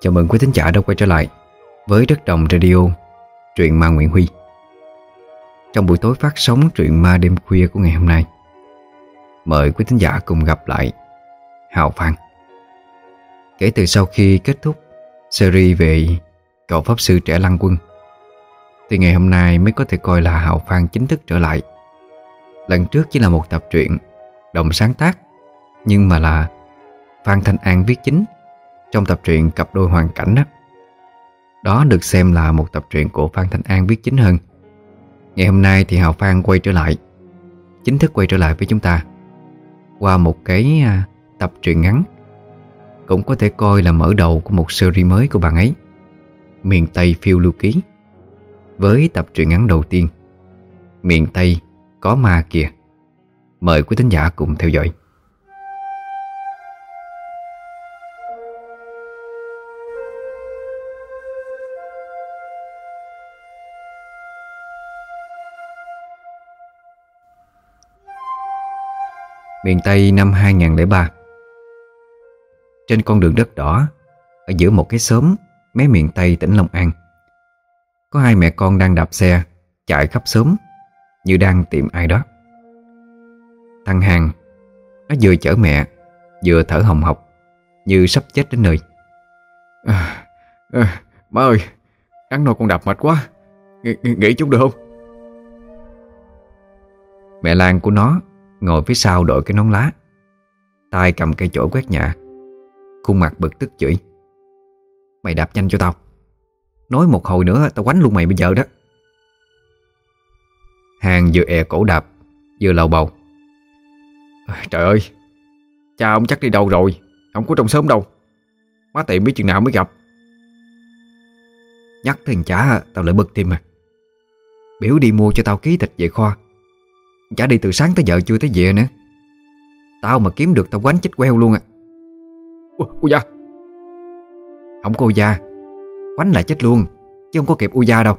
Chào mừng quý thính giả đã quay trở lại với Đất Đồng Radio, truyện ma Nguyễn Huy. Trong buổi tối phát sóng truyện ma đêm khuya của ngày hôm nay, mời quý thính giả cùng gặp lại Hào Phan. Kể từ sau khi kết thúc series về cậu Pháp Sư Trẻ Lăng Quân, thì ngày hôm nay mới có thể coi là Hào Phan chính thức trở lại. Lần trước chỉ là một tập truyện đồng sáng tác, nhưng mà là Phan Thanh An viết chính trong tập truyện Cặp đôi hoàn cảnh đó. Đó được xem là một tập truyện của Phan Thanh An viết chính hơn. Ngày hôm nay thì Hào Phan quay trở lại, chính thức quay trở lại với chúng ta qua một cái à, tập truyện ngắn. Cũng có thể coi là mở đầu của một series mới của bạn ấy. Miền Tây phiêu lưu ký với tập truyện ngắn đầu tiên Miền Tây có ma kìa Mời quý thính giả cùng theo dõi Miền Tây năm 2003 Trên con đường đất đỏ Ở giữa một cái xóm Mé miền Tây tỉnh Long An Có hai mẹ con đang đạp xe Chạy khắp xóm Như đang tìm ai đó. Thằng Hàng Nó vừa chở mẹ Vừa thở hồng hộc Như sắp chết đến nơi. À, à, Má ơi Ăn nồi con đạp mệt quá. Ng Nghỉ chút được không? Mẹ Lan của nó Ngồi phía sau đội cái nón lá. Tay cầm cây chổi quét nhà. Khuôn mặt bực tức chửi. Mày đạp nhanh cho tao. Nói một hồi nữa tao quánh luôn mày bây giờ đó. Hàng vừa è cổ đạp, Vừa lầu bầu. Ờ, trời ơi, Cha ông chắc đi đâu rồi? Ông có trong sớm đâu. Má tiệm biết chừng nào mới gặp. Nhắc thằng chả, tao lại bực tim à. Biểu đi mua cho tao ký thịt về kho. Chả đi từ sáng tới giờ chưa tới về nữa. Tao mà kiếm được tao quánh chết queo luôn à. Ui da Không có da Quánh là chết luôn Chứ không có kịp u da đâu.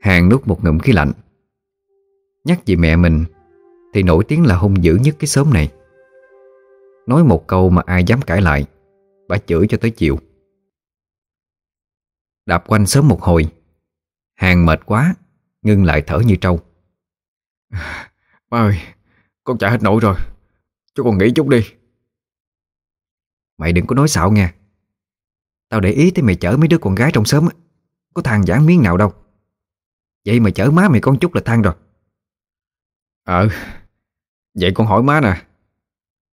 Hàng nuốt một ngụm khí lạnh. Nhắc về mẹ mình Thì nổi tiếng là hung dữ nhất cái xóm này. Nói một câu mà ai dám cãi lại Bà chửi cho tới chiều Đạp quanh sớm một hồi Hàng mệt quá Ngưng lại thở như trâu. Ba ơi Con chạy hết nổi rồi. Cho con nghỉ chút đi. Mày đừng có nói xạo nha. Tao để ý tới mày chở mấy đứa con gái trong xóm Có than giảng miếng nào đâu. Vậy mà chở má mày con chút là than rồi. Ờ Vậy con hỏi má nè.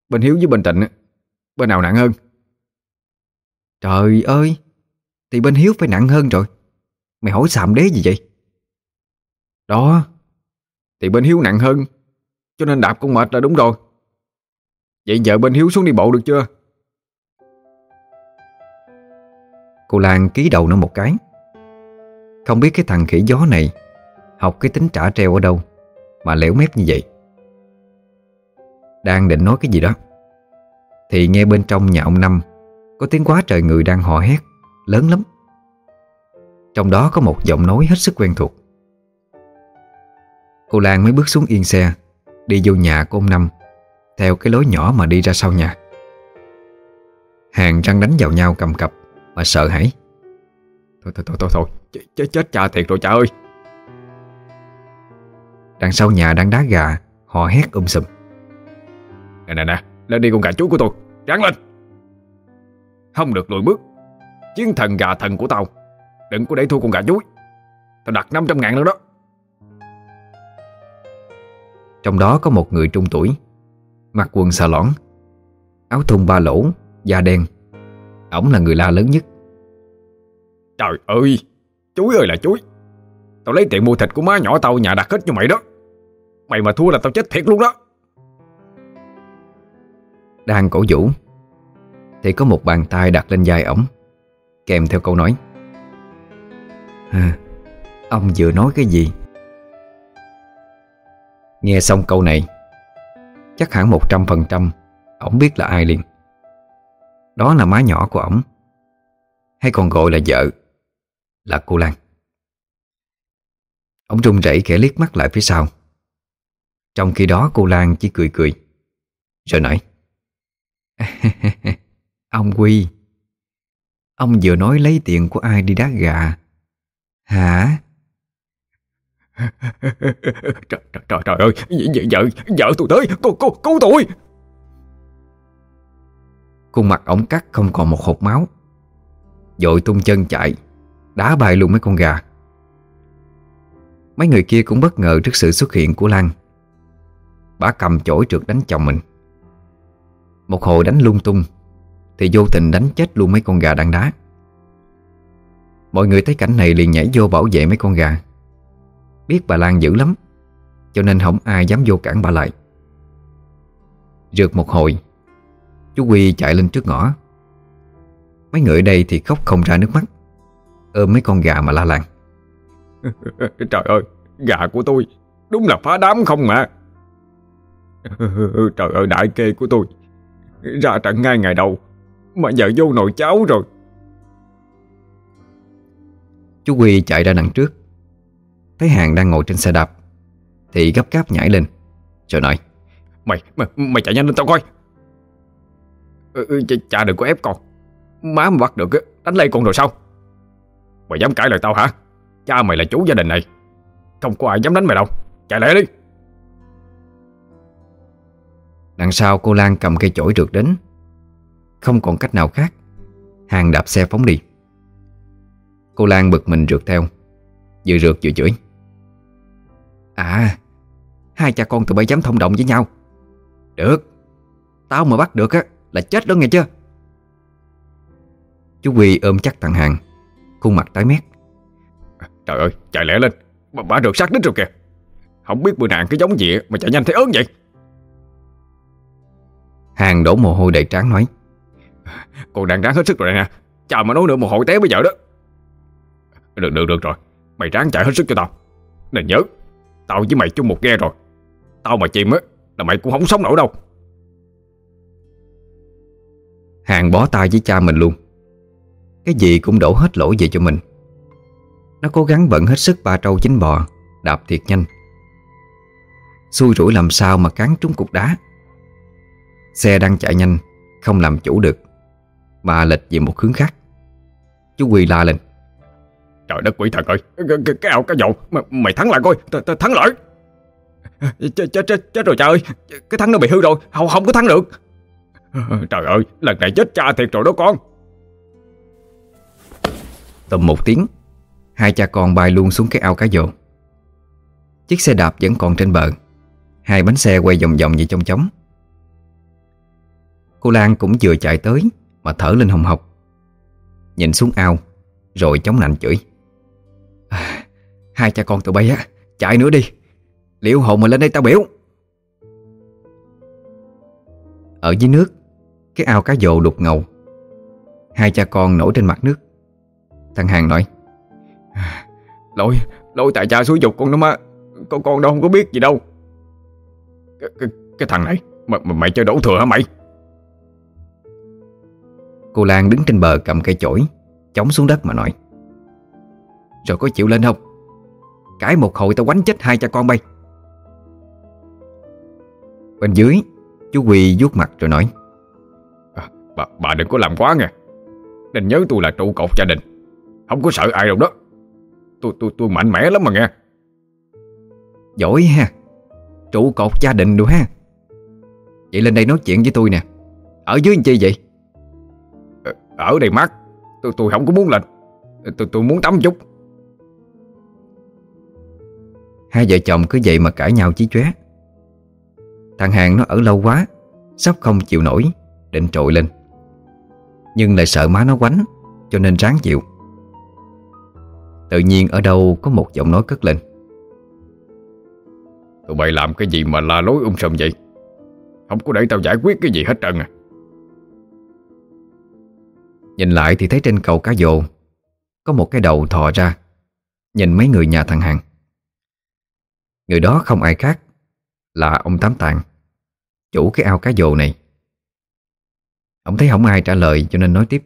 Bên Hiếu với bên Tịnh Bên nào nặng hơn? Trời ơi Thì bên Hiếu phải nặng hơn rồi. Mày hỏi xàm đế gì vậy đó, Thì bên Hiếu nặng hơn, Cho nên đạp con mệt là đúng rồi. Vậy giờ bên Hiếu xuống đi bộ được chưa? Cô Lan ký đầu nó một cái. Không biết cái thằng khỉ gió này Học cái tính trả treo ở đâu Mà lẻo mép như vậy. Đang định nói cái gì đó, Thì nghe bên trong nhà ông Năm Có tiếng quá trời người đang hò hét, Lớn lắm. Trong đó có một giọng nói hết sức quen thuộc. Cô Lan mới bước xuống yên xe Đi vô nhà của ông Năm Theo cái lối nhỏ mà đi ra sau nhà. Hàng răng đánh vào nhau cầm cập Mà sợ hãi. Thôi thôi thôi thôi, thôi. Chết, chết cha thiệt rồi cha ơi. Đằng sau nhà đang đá gà Họ hét um sùm. Nè nè nè Lên đi con gà chuối của tôi Ráng lên. Không được lùi bước Chiến thần gà thần của tao Đừng có để thua con gà chuối. Tao đặt 500 ngàn luôn đó Trong đó có một người trung tuổi Mặc quần xà lõn Áo thun ba lỗ Da đen. Ổng là người la lớn nhất. Trời ơi Chuối ơi là chuối. Tao lấy tiền mua thịt của má nhỏ tao nhà đặt hết cho mày đó. Mày mà thua là tao chết thiệt luôn đó. Đang cổ vũ Thì có một bàn tay đặt lên vai ổng Kèm theo câu nói. À, Ông vừa nói cái gì Nghe xong câu này, Chắc hẳn một trăm phần trăm Ổng biết là ai liền. Đó là má nhỏ của ổng, Hay còn gọi là vợ, Là cô Lan. Ông run rẩy khẽ liếc mắt lại phía sau. Trong khi đó cô Lan chỉ cười cười, Rồi nói, ông Quy, Ông vừa nói lấy tiền của ai đi đá gà? Hả? trời, trời, trời, trời ơi Vợ, vợ tôi tới Cô, cô, cứu tôi. Khuôn mặt ổng cắt không còn một hột máu. Dội tung chân chạy Đá bay luôn mấy con gà. Mấy người kia cũng bất ngờ trước sự xuất hiện của Lan. Bà cầm chổi trượt đánh chồng mình. Một hồi đánh lung tung Thì vô tình đánh chết luôn mấy con gà đang đá. Mọi người thấy cảnh này liền nhảy vô bảo vệ mấy con gà. Biết bà Lan dữ lắm Cho nên không ai dám vô cản bà lại. Rượt một hồi Chú Quy chạy lên trước ngõ. Mấy người ở đây thì khóc không ra nước mắt Ôm mấy con gà mà la làng. Trời ơi Gà của tôi Đúng là phá đám không mà. Trời ơi đại kê của tôi Ra trận ngay ngày đầu Mà giờ vô nồi cháo rồi. Chú Quy chạy ra đằng trước Thấy hàng đang ngồi trên xe đạp Thì gấp gáp nhảy lên. Rồi nói Mày, mày, mày chạy nhanh lên tao coi. Ừ, ừ Cha đừng có ép con. Má mà bắt được đánh lây con rồi sao? Mày dám cãi lời tao hả? Cha mày là chủ gia đình này Không có ai dám đánh mày đâu. Chạy lẹ đi. Đằng sau cô Lan cầm cây chổi trượt đến. Không còn cách nào khác Hàng đạp xe phóng đi. Cô Lan bực mình rượt theo. Vừa rượt vừa chửi. À Hai cha con tụi bay dám thông động với nhau. Được. Tao mà bắt được á là chết đó nghe chưa? Chú Quy ôm chắc thằng Hàng Khuôn mặt tái mét. Trời ơi chạy lẹ lên. Bà, bà được sát đích rồi kìa. Không biết bữa nạn cái giống gì mà chạy nhanh thấy ớn vậy. Hàng đổ mồ hôi đầy trán nói. Còn đang ráng hết sức rồi nè. Chào mà nói nữa mồ hôi té bây giờ đó. Được được được rồi Mày ráng chạy hết sức cho tao. Nên nhớ, Tao với mày chung một ghe rồi. Tao mà chìm á, Là mày cũng không sống nổi đâu. Hàng bó tay với cha mình luôn. Cái gì cũng đổ hết lỗi về cho mình. Nó cố gắng bận hết sức ba trâu chính bò, Đạp thiệt nhanh. Xui rủi làm sao mà cán trúng cục đá. Xe đang chạy nhanh, Không làm chủ được, Mà lệch về một hướng khác. Chú Quỳ la lên. Trời đất quỷ thật ơi. Cái, ao ảo cái mày, thắng lại coi. Thắng lại chết, chết, chết, chết rồi cha ơi Cái thắng nó bị hư rồi. Không, không có thắng được. Trời ơi lần này chết cha thiệt rồi đó con. Tầm một tiếng Hai cha con bay luôn xuống cái ao cá dồ Chiếc xe đạp vẫn còn trên bờ. Hai bánh xe quay vòng vòng vậy trong chóng Cô Lan cũng vừa chạy tới Mà thở lên hồng hộc. Nhìn xuống ao Rồi chống nạnh chửi à, Hai cha con tụi bay á Chạy nữa đi. Liệu hồn mà lên đây tao biểu. Ở dưới nước Cái ao cá dồ đục ngầu. Hai cha con nổi trên mặt nước. Thằng Hàng nói Lỗi, lỗi tại cha xúi dục con đó má. Con con đâu không có biết gì đâu. Cái, cái, cái thằng này mà, mà Mày chơi đổ thừa hả mày? Cô Lan đứng trên bờ cầm cây chổi Chống xuống đất mà nói Rồi có chịu lên không? Cãi một hồi tao quánh chết hai cha con bay. Bên dưới Chú Quỳ vuốt mặt rồi nói à, bà, bà đừng có làm quá nghe. Nên nhớ tôi là trụ cột gia đình. Không có sợ ai đâu đó. Tôi tôi tôi mạnh mẽ lắm mà nghe. Giỏi ha. Trụ cột gia đình đủ ha. Vậy lên đây nói chuyện với tôi nè. Ở dưới làm chi vậy? Ờ, Ở đây mát. Tôi tôi không có muốn lên. Tôi tôi muốn tắm chút Hai vợ chồng cứ vậy mà cãi nhau chí chóe. Thằng Hàng nó ở lâu quá Sắp không chịu nổi Định trội lên. Nhưng lại sợ má nó quánh Cho nên ráng chịu. Tự nhiên ở đâu có một giọng nói cất lên. Tụi bay làm cái gì mà la lối um sùm vậy? Không có để tao giải quyết cái gì hết trơn à. Nhìn lại thì thấy trên cầu cá dồ Có một cái đầu thò ra Nhìn mấy người nhà thằng Hàng Người đó không ai khác Là ông Tám Tạng Chủ cái ao cá dồ này. Ông thấy không ai trả lời cho nên nói tiếp.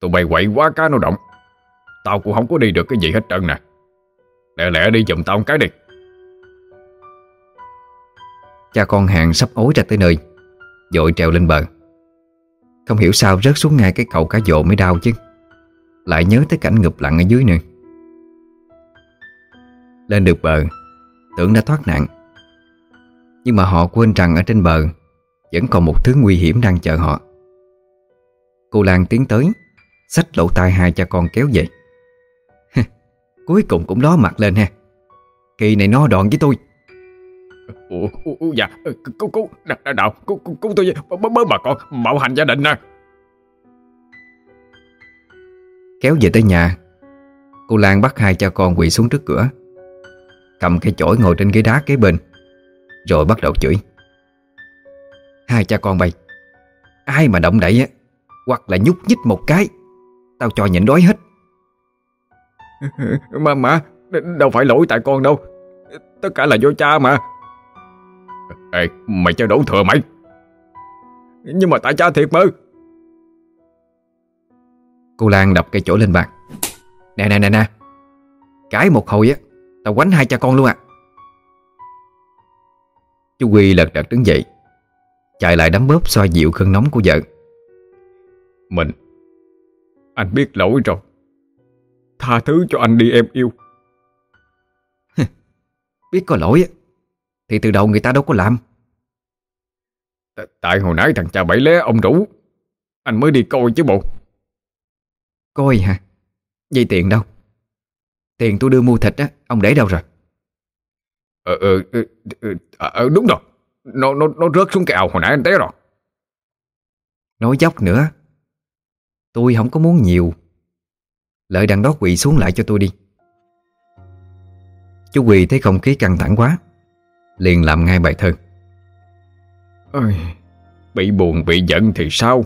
Tụi bay quậy quá cá nó động. Tao cũng không có đi được cái gì hết trơn nè. Lẹ lẹ đi giùm tao một cái đi. Cha con hàng sắp ối ra tới nơi Dội trèo lên bờ. Không hiểu sao rớt xuống ngay cái cầu cá dộ mới đau chứ. Lại nhớ tới cảnh ngụp lặng ở dưới nữa Lên được bờ. Tưởng đã thoát nạn. Nhưng mà họ quên rằng ở trên bờ Vẫn còn một thứ nguy hiểm đang chờ họ. Cô Lan tiến tới Xách lỗ tai hai cha con kéo về. Cuối cùng cũng đó mặt lên ha. Kỳ này nó đòn với tôi. Ủa, ủa dạ Cứu cứu Đạo Cứu, cứu, cứu tôi Bớ bớ bà con Bạo hành gia đình nè. Kéo về tới nhà Cô Lan bắt hai cha con quỳ xuống trước cửa Cầm cây chổi ngồi trên ghế đá kế bên Rồi bắt đầu chửi. Hai cha con bay. Ai mà động đậy á Hoặc là nhúc nhích một cái Tao cho nhịn đói hết. Mà mà Đâu phải lỗi tại con đâu. Tất cả là do cha mà. Ê mày chơi đủ thừa mày. Nhưng mà tại cha thiệt mơ Cô Lan đập cây chổi lên bàn. Nè nè nè nè. Cái một hồi á Tao quánh hai cha con luôn à. Chú Quy lật đật đứng dậy Chạy lại đấm bóp xoa dịu cơn nóng của vợ. Mình Anh biết lỗi rồi. Tha thứ cho anh đi em yêu. Biết có lỗi Thì từ đầu người ta đâu có làm. Tại hồi nãy thằng cha bảy lé ông rủ Anh mới đi coi chứ bộ. Coi hả? Vậy tiền đâu Tiền tôi đưa mua thịt á Ông để đâu rồi? Ờ, ờ, ờ, ờ đúng rồi. Nó, nó, nó rớt xuống cái ao hồi nãy anh té rồi. Nói dốc nữa. Tôi không có muốn nhiều. Lợi đằng đó quỳ xuống lại cho tôi đi. Chú quỳ thấy không khí căng thẳng quá Liền làm ngay bài thơ. Ôi, Bị buồn bị giận thì sao?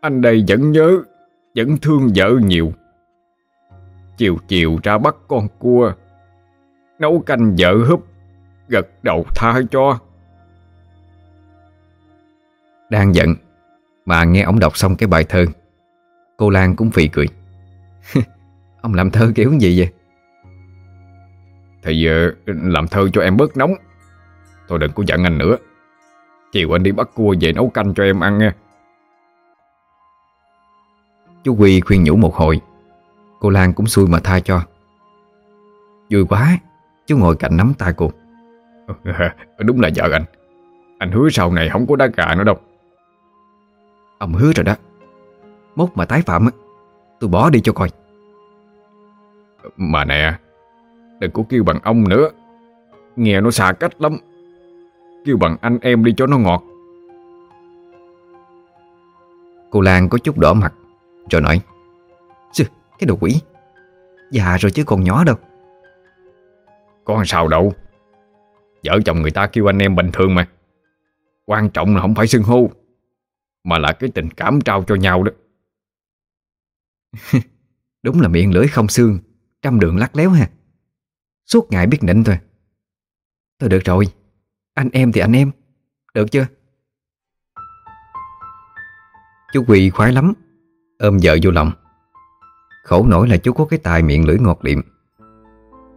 Anh đây vẫn nhớ Vẫn thương vợ nhiều Chiều chiều ra bắt con cua. Nấu canh vợ húp Gật đầu tha cho. Đang giận Mà nghe ông đọc xong cái bài thơ Cô Lan cũng phì cười. cười Ông làm thơ kiểu gì vậy? Thì uh, làm thơ cho em bớt nóng. Thôi đừng có giận anh nữa. Chiều anh đi bắt cua về nấu canh cho em ăn nha. Chú Quy khuyên nhủ một hồi Cô Lan cũng xui mà tha cho. Vui quá Chú ngồi cạnh nắm tay cô. Đúng là vợ anh. Anh hứa sau này không có đá gà nữa đâu. Ông hứa rồi đó. Mốt mà tái phạm Tôi bỏ đi cho coi. Mà nè Đừng có kêu bằng ông nữa. Nghe nó xa cách lắm. Kêu bằng anh em đi cho nó ngọt. Cô Lan có chút đỏ mặt Rồi nói cái đồ quỷ. Già rồi chứ còn nhỏ đâu. Con sao đâu. Vợ chồng người ta kêu anh em bình thường mà. Quan trọng là không phải xưng hô Mà là cái tình cảm trao cho nhau đó. Đúng là miệng lưỡi không xương Trăm đường lắc léo ha. Suốt ngày biết nịnh thôi. Thôi được rồi. Anh em thì anh em. Được chưa? Chú Quỳ khoái lắm. Ôm vợ vô lòng Khổ nổi là chú có cái tài miệng lưỡi ngọt liệm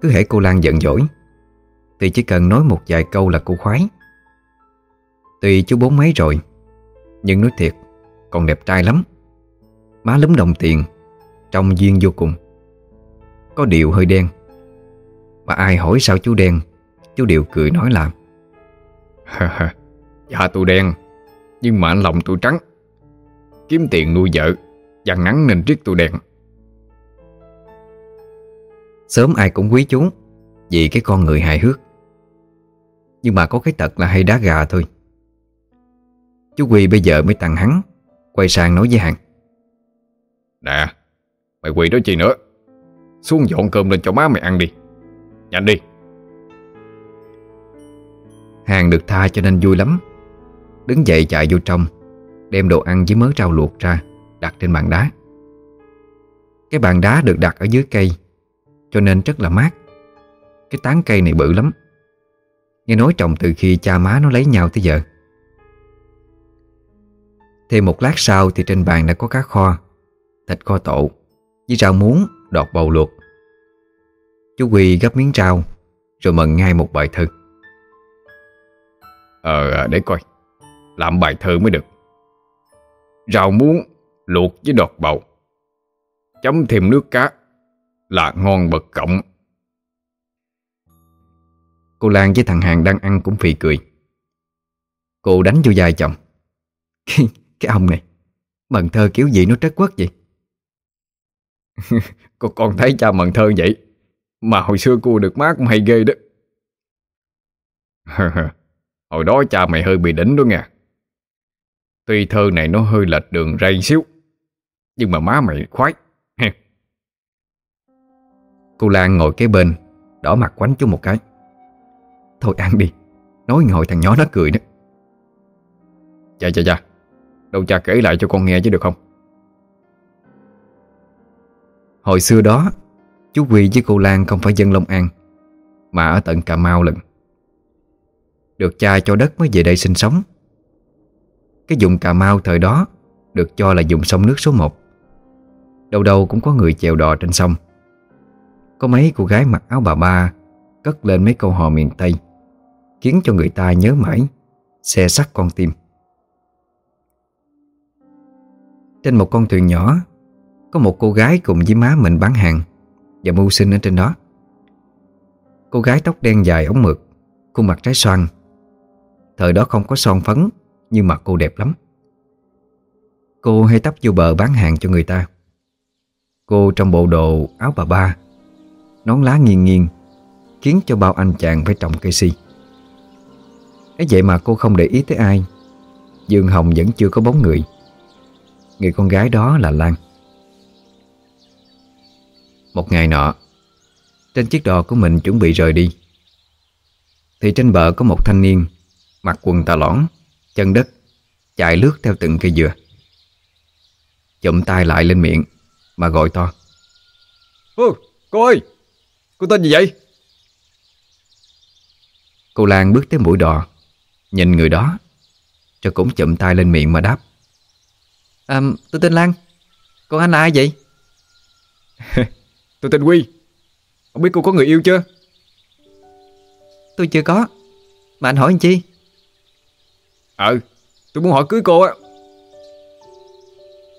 Cứ hễ cô Lan giận dỗi, Thì chỉ cần nói một vài câu là cô khoái. Tuy chú bốn mấy rồi, Nhưng nói thiệt, Còn đẹp trai lắm. Má lúm đồng tiền, Trong duyên vô cùng. Có điều hơi đen. Mà ai hỏi sao chú đen, Chú đều cười nói là Dạ tôi đen, Nhưng mà lòng tôi trắng. Kiếm tiền nuôi vợ Dằn nắng nên riết tôi đen Sớm ai cũng quý chú Vì cái con người hài hước. Nhưng mà có cái tật là hay đá gà thôi. Chú Quy bây giờ mới tăng hắn Quay sang nói với Hàng Nè Mày quỳ đó chi nữa? Xuống dọn cơm lên cho má mày ăn đi. Nhanh đi. Hàng được tha cho nên vui lắm. Đứng dậy chạy vô trong Đem đồ ăn với mớ rau luộc ra Đặt trên bàn đá. Cái bàn đá được đặt ở dưới cây cho nên rất là mát. Cái tán cây này bự lắm. Nghe nói trồng từ khi cha má nó lấy nhau tới giờ. Thêm một lát sau thì trên bàn đã có cá kho Thịt kho tộ Với rau muống, đọt bầu luộc. Chú Quy gấp miếng rau Rồi mần ngay một bài thơ. Ờ để coi Làm bài thơ mới được. Rau muống luộc với đọt bầu Chấm thêm nước cá. Là ngon bật cộng Cô Lan với thằng Hàng đang ăn cũng phì cười. Cô đánh vô dài chồng. Cái, cái ông này Mần thơ kiểu gì nó trất quất vậy? Cô con thấy cha mần thơ vậy? Mà hồi xưa cô được má cũng hay ghê đó. Hồi đó cha mày hơi bị đỉnh đó nha Tuy thơ này nó hơi lệch đường ray xíu Nhưng mà má mày khoái. Cô Lan ngồi kế bên Đỏ mặt quánh chú một cái. Thôi ăn đi Nói ngồi thằng nhỏ nó cười đó. Dạ dạ dạ Đâu cha kể lại cho con nghe chứ được không? Hồi xưa đó Chú Quy với cô Lan không phải dân Long An Mà ở tận Cà Mau lần. Được cha cho đất mới về đây sinh sống. Cái vùng Cà Mau thời đó Được cho là dùng sông nước số 1 Đâu đâu cũng có người chèo đò trên sông có mấy cô gái mặc áo bà ba, Cất lên mấy câu hò miền Tây, Khiến cho người ta nhớ mãi, Xe sắt con tim. Trên một con thuyền nhỏ, Có một cô gái cùng với má mình bán hàng, Và mưu sinh ở trên đó. Cô gái tóc đen dài ống mượt, Khuôn mặt trái xoan. Thời đó không có son phấn, Nhưng mà cô đẹp lắm. Cô hay tấp vô bờ bán hàng cho người ta. Cô trong bộ đồ áo bà ba Nón lá nghiêng nghiêng Khiến cho bao anh chàng phải trồng cây si. Ấy vậy mà cô không để ý tới ai. Dương Hồng vẫn chưa có bóng người. Người con gái đó là Lan. Một ngày nọ Trên chiếc đò của mình chuẩn bị rời đi Thì trên bờ có một thanh niên Mặc quần tà lõn Chân đất Chạy lướt theo từng cây dừa. Chụm tay lại lên miệng Mà gọi to. Ô, cô ơi! Cô tên gì vậy? Cô Lan bước tới mũi đò Nhìn người đó Rồi cũng chụm tay lên miệng mà đáp. À tôi tên Lan. Còn anh là ai vậy? Tôi tên Quy. Không biết cô có người yêu chưa? Tôi chưa có. Mà anh hỏi anh chi? Ờ Tôi muốn hỏi cưới cô á.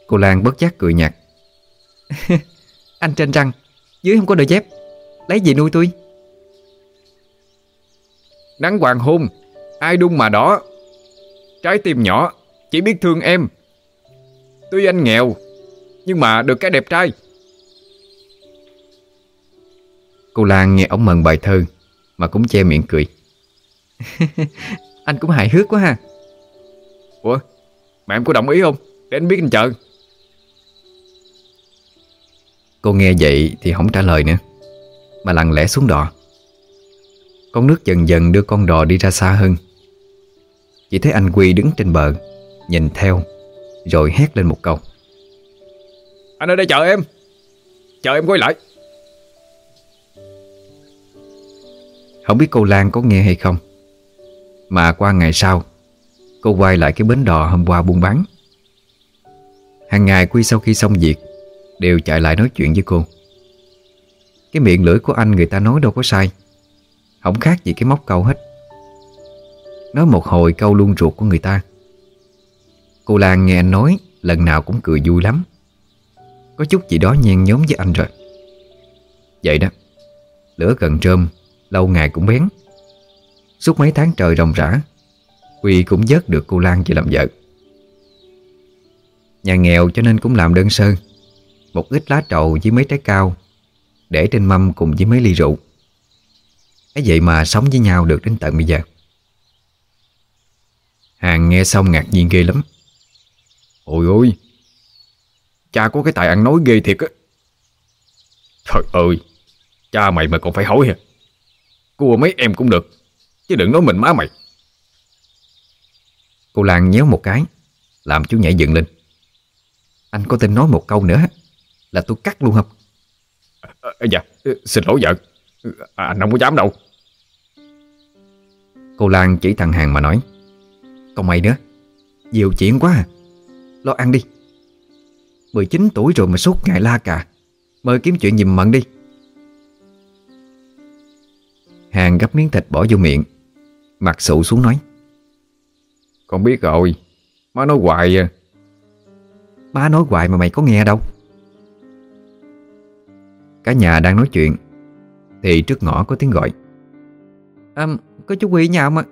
Cô Lan bất giác cười nhạt. Anh trên răng Dưới không có đôi dép Lấy gì nuôi tôi. Nắng hoàng hôn Ai đung mà đỏ? Trái tim nhỏ Chỉ biết thương em. Tuy anh nghèo Nhưng mà được cái đẹp trai. Cô Lan nghe ông mần bài thơ Mà cũng che miệng cười. Anh cũng hài hước quá ha. Ủa Mà em có đồng ý không? Để anh biết anh chờ. Cô nghe vậy thì không trả lời nữa Mà lặng lẽ xuống đò. Con nước dần dần đưa con đò đi ra xa hơn. Chỉ thấy anh Quy đứng trên bờ Nhìn theo Rồi hét lên một câu. Anh ở đây chờ em. Chờ em quay lại. Không biết cô Lan có nghe hay không Mà qua ngày sau Cô quay lại cái bến đò hôm qua buôn bán. Hàng ngày Quy sau khi xong việc Đều chạy lại nói chuyện với cô cái miệng lưỡi của anh người ta nói đâu có sai. Không khác gì cái móc câu hết. Nói một hồi câu luôn ruột của người ta. Cô Lan nghe anh nói, Lần nào cũng cười vui lắm. Có chút gì đó nhen nhóm với anh rồi. Vậy đó, Lửa gần trơm, Lâu ngày cũng bén. Suốt mấy tháng trời ròng rã Huy cũng vớt được cô Lan về làm vợ. Nhà nghèo cho nên cũng làm đơn sơ. Một ít lá trầu với mấy trái cao để trên mâm cùng với mấy ly rượu. Ấy vậy mà sống với nhau được đến tận bây giờ. Hàng nghe xong ngạc nhiên ghê lắm. Ôi ôi, Cha có cái tài ăn nói ghê thiệt á. Trời ơi, Cha mày mà còn phải hỏi hả? Cua mấy em cũng được, Chứ đừng nói mình má mày. Cô Lan nhéo một cái, Làm chú nhảy dựng lên. Anh có tin nói một câu nữa, Là tôi cắt luôn không? À, Dạ xin lỗi vợ. À, Anh không có dám đâu. Cô Lan chỉ thằng Hàng mà nói Còn mày nữa Nhiều chuyện quá à. Lo ăn đi. 19 tuổi rồi mà suốt ngày la cà Mời kiếm chuyện giùm mận đi. Hàng gấp miếng thịt bỏ vô miệng Mặt sụ xuống nói Con biết rồi Má nói hoài à. Má nói hoài mà mày có nghe đâu Cả nhà đang nói chuyện. Thì trước ngõ có tiếng gọi. À có chú Huy nhà không ạ?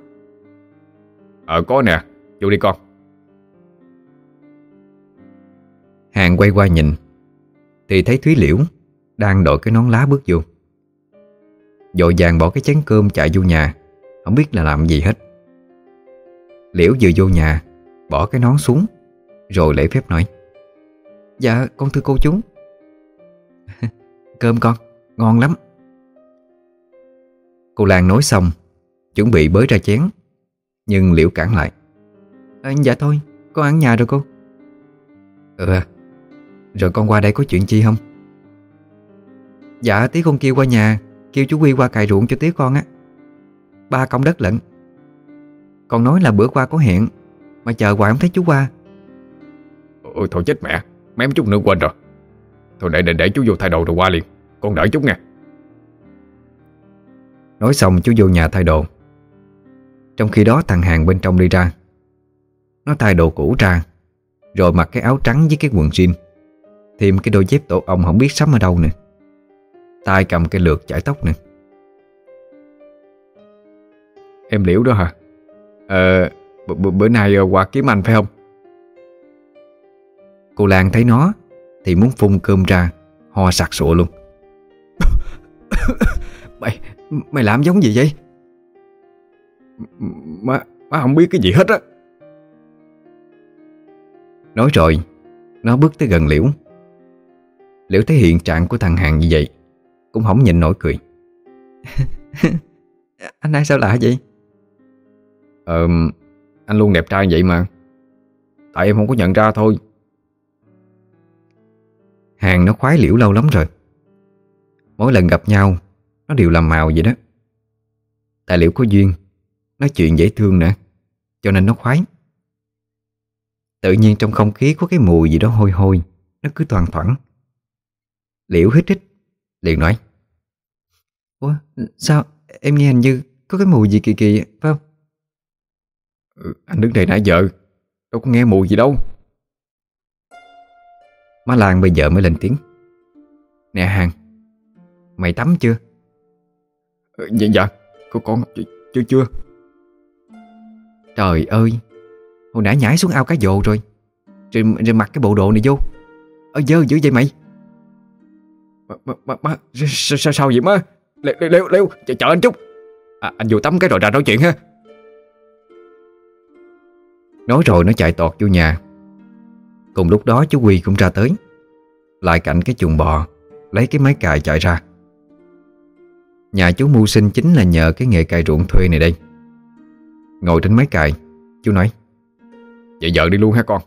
Ờ có nè. Vô đi con. Hàng quay qua nhìn Thì thấy Thúy Liễu Đang đội cái nón lá bước vô. Dội vàng bỏ cái chén cơm chạy vô nhà Không biết là làm gì hết. Liễu vừa vô nhà Bỏ cái nón xuống Rồi lễ phép nói Dạ con thưa cô chú Cơm con, ngon lắm. Cô Lan nói xong Chuẩn bị bới ra chén Nhưng Liễu cản lại. À, Dạ thôi, con ăn nhà rồi cô. Ừ Rồi con qua đây có chuyện chi không? Dạ tí con kêu qua nhà Kêu chú Quy qua cài ruộng cho tía con á. Ba công đất lận. Con nói là bữa qua có hẹn Mà chờ hoài không thấy chú qua. Ôi thôi chết mẹ Mém chút nữa quên rồi. Thôi để, để để chú vô thay đồ rồi qua liền. Con đợi chút nha. Nói xong chú vô nhà thay đồ. Trong khi đó thằng hàng bên trong đi ra. Nó thay đồ cũ ra Rồi mặc cái áo trắng với cái quần jean. Thêm cái đôi dép tổ ong không biết sắm ở đâu nữa. Tay cầm cái lược chải tóc nữa. Em liễu đó hả? Ờ Bữa nay ờ, qua kiếm anh phải không? Cô Lan thấy nó Thì muốn phun cơm ra Ho sặc sụa luôn. Mày Mày làm giống gì vậy? Má Má không biết cái gì hết á. Nói rồi Nó bước tới gần Liễu. Liễu thấy hiện trạng của thằng Hàng như vậy Cũng không nhìn nổi cười. Anh ai sao lạ vậy? Ờ Anh luôn đẹp trai vậy mà. Tại em không có nhận ra thôi Hàng nó khoái liễu lâu lắm rồi. Mỗi lần gặp nhau Nó đều làm màu vậy đó. Tại liễu có duyên Nói chuyện dễ thương nữa Cho nên nó khoái. Tự nhiên trong không khí có cái mùi gì đó hôi hôi Nó cứ toàn thoảng. Liễu hít hít Liền nói Ủa sao em nghe hình như Có cái mùi gì kỳ kỳ phải không? Ừ, Anh đứng đây nãy giờ Đâu có nghe mùi gì đâu. Má Lan bây giờ mới lên tiếng. Nè Hàng Mày tắm chưa? Dạ dạ Cô con chưa chưa Trời ơi Hồi nãy nhảy xuống ao cá dồ rồi. Rồi, rồi mặc cái bộ đồ này vô. Ơ dơ dữ vậy mày? Má, má, má, sao, sao, sao vậy má? Leo, leo, leo, chờ, chờ anh chút. À, Anh vô tắm cái rồi ra nói chuyện ha. Nói rồi nó chạy tọt vô nhà Cùng lúc đó chú Quy cũng ra tới. Lại cạnh cái chuồng bò Lấy cái máy cài chạy ra. Nhà chú mưu sinh chính là nhờ cái nghề cài ruộng thuê này đây. Ngồi trên máy cài Chú nói Vậy vợ đi luôn ha con.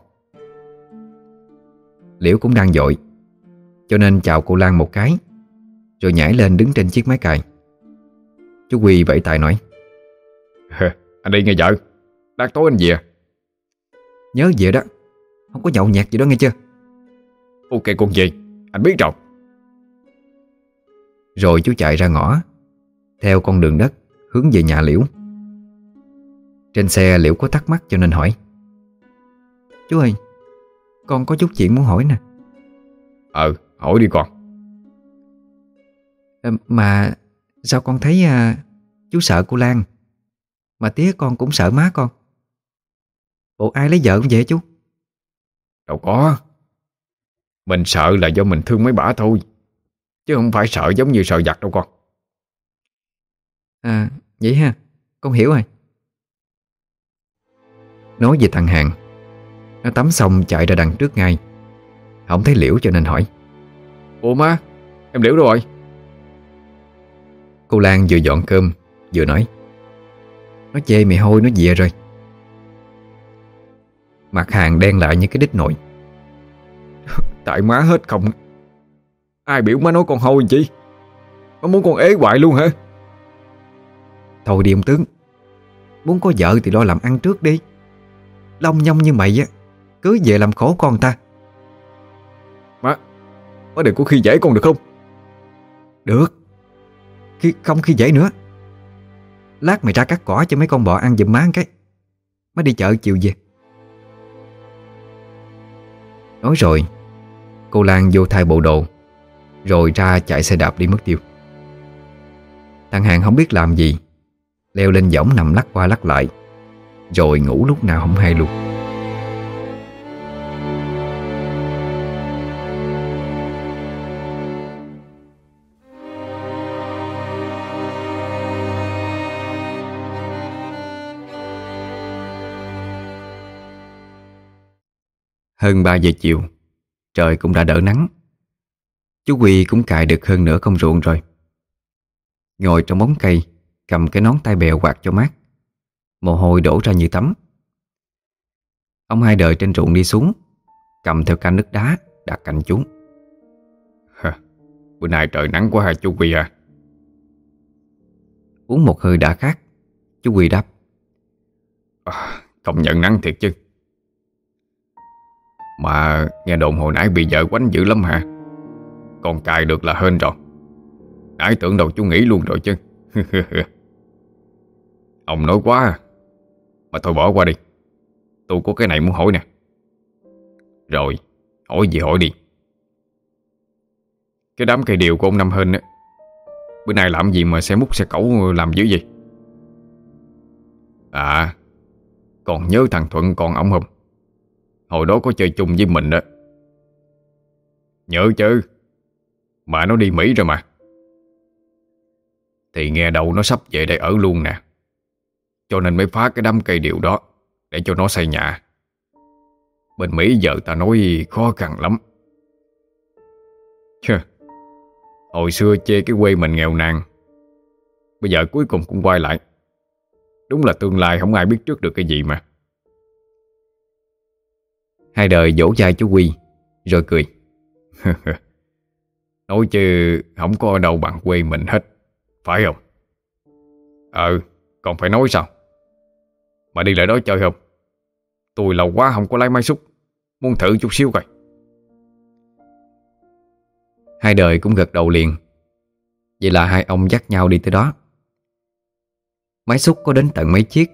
Liễu cũng đang dội Cho nên chào cô Lan một cái Rồi nhảy lên đứng trên chiếc máy cài. Chú Quy vẫy tay nói Anh đi nghe vợ Lát tối anh về. Nhớ về đó Không có nhậu nhẹt gì đó nghe chưa? Ok con về. Anh biết rồi. Rồi chú chạy ra ngõ Theo con đường đất Hướng về nhà Liễu. Trên xe Liễu có thắc mắc cho nên hỏi. Chú ơi Con có chút chuyện muốn hỏi nè. Ờ hỏi đi con. À, Mà Sao con thấy à, Chú sợ cô Lan? Mà tía con cũng sợ má con. Bộ ai lấy vợ cũng vậy chú Đâu có. Mình sợ là do mình thương mấy bả thôi Chứ không phải sợ giống như sợ giặc đâu con. À vậy ha Con hiểu rồi. Nói về thằng Hàng Nó tắm xong chạy ra đằng trước ngay. Không thấy Liễu cho nên hỏi. Ủa má Em Liễu rồi? Cô Lan vừa dọn cơm Vừa nói. Nó chê mày hôi nó về rồi Mặt hàng đen lại như cái đít nổi Tại má hết không? Ai biểu má nói con hôi chi? Má muốn con ế hoài luôn hả? Thôi đi ông tướng. Muốn có vợ thì lo làm ăn trước đi. Long nhông như mày á Cưới về làm khổ con ta. Má Má đừng có khi dễ con được không? Được. Khi Không khi dễ nữa. Lát mày ra cắt cỏ cho mấy con bò ăn giùm má cái. Má đi chợ chiều về Nói rồi, Cô Lan vô thay bộ đồ, Rồi ra chạy xe đạp đi mất tiêu. Thằng Hàng không biết làm gì, Leo lên võng nằm lắc qua lắc lại, Rồi ngủ lúc nào không hay luôn. Hơn 3 giờ chiều. Trời cũng đã đỡ nắng. Chú Quy cũng cài được hơn nửa công ruộng rồi. Ngồi trong bóng cây Cầm cái nón tay bèo quạt cho mát. Mồ hôi đổ ra như tắm. Ông hai đời trên ruộng đi xuống Cầm theo can nước đá Đặt cạnh chú. Bữa nay trời nắng quá hả chú Quy à. Uống một hơi đã khát Chú Quy đáp. À, Không nhận nắng thiệt chứ mà nghe đồn hồi nãy bị vợ quánh dữ lắm hả? Còn cài được là hên rồi. Nãy tưởng đâu chú nghĩ luôn rồi chứ. Ông nói quá. Mà thôi bỏ qua đi. Tôi có cái này muốn hỏi nè. Rồi, Hỏi gì hỏi đi. Cái đám cây điều của ông Năm Hên á, Bữa nay làm gì mà xe múc, xe cẩu làm dữ vậy? À Còn nhớ thằng Thuận còn ông không? Hồi đó có chơi chung với mình đó Nhớ chứ, Mà nó đi Mỹ rồi mà. Thì nghe đầu nó sắp về đây ở luôn nè. Cho nên mới phá cái đám cây điều đó, Để cho nó xây nhà. Bên Mỹ giờ ta nói khó khăn lắm. Chơ Hồi xưa chê cái quê mình nghèo nàn, Bây giờ cuối cùng cũng quay lại. Đúng là tương lai không ai biết trước được cái gì mà. Hai đời vỗ vai chú Quy, Rồi cười. cười. Nói chứ không có ở đâu bằng quê mình hết, Phải không? Ờ Còn phải nói sao? Mà đi lại đó chơi không? Tôi lâu quá không có lái máy xúc, Muốn thử chút xíu coi. Hai đời cũng gật đầu liền. Vậy là hai ông dắt nhau đi tới đó. Máy xúc có đến tận mấy chiếc,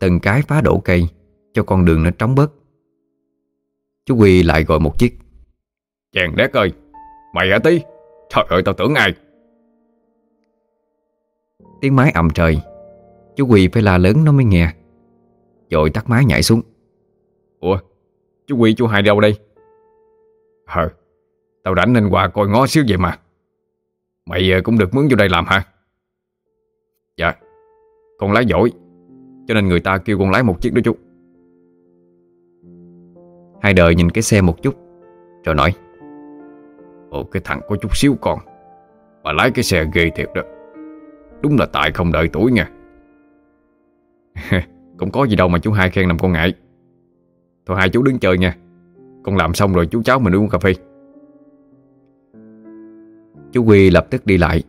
Từng cái phá đổ cây Cho con đường nó trống bớt. Chú Quy lại gọi một chiếc. Chàng đét ơi Mày hả tí Trời ơi tao tưởng ai? Tiếng máy ầm trời. Chú Quy phải la lớn nó mới nghe. Rồi tắt máy nhảy xuống. Ủa Chú Quy chú hai đâu đây? Hờ Tao rảnh nên qua coi ngó xíu vậy mà. Mày ờ, cũng được mướn vô đây làm hả? Dạ Con lái giỏi Cho nên người ta kêu con lái một chiếc đó chú Hai đời nhìn cái xe một chút, Rồi nói Ồ cái thằng có chút xíu con, Mà lái cái xe ghê thiệt đó. Đúng là tại không đợi tuổi nha. Cũng có gì đâu mà chú hai khen làm con ngại. Thôi hai chú đứng chơi nha. Con làm xong rồi chú cháu mình uống cà phê. Chú Quy lập tức đi lại,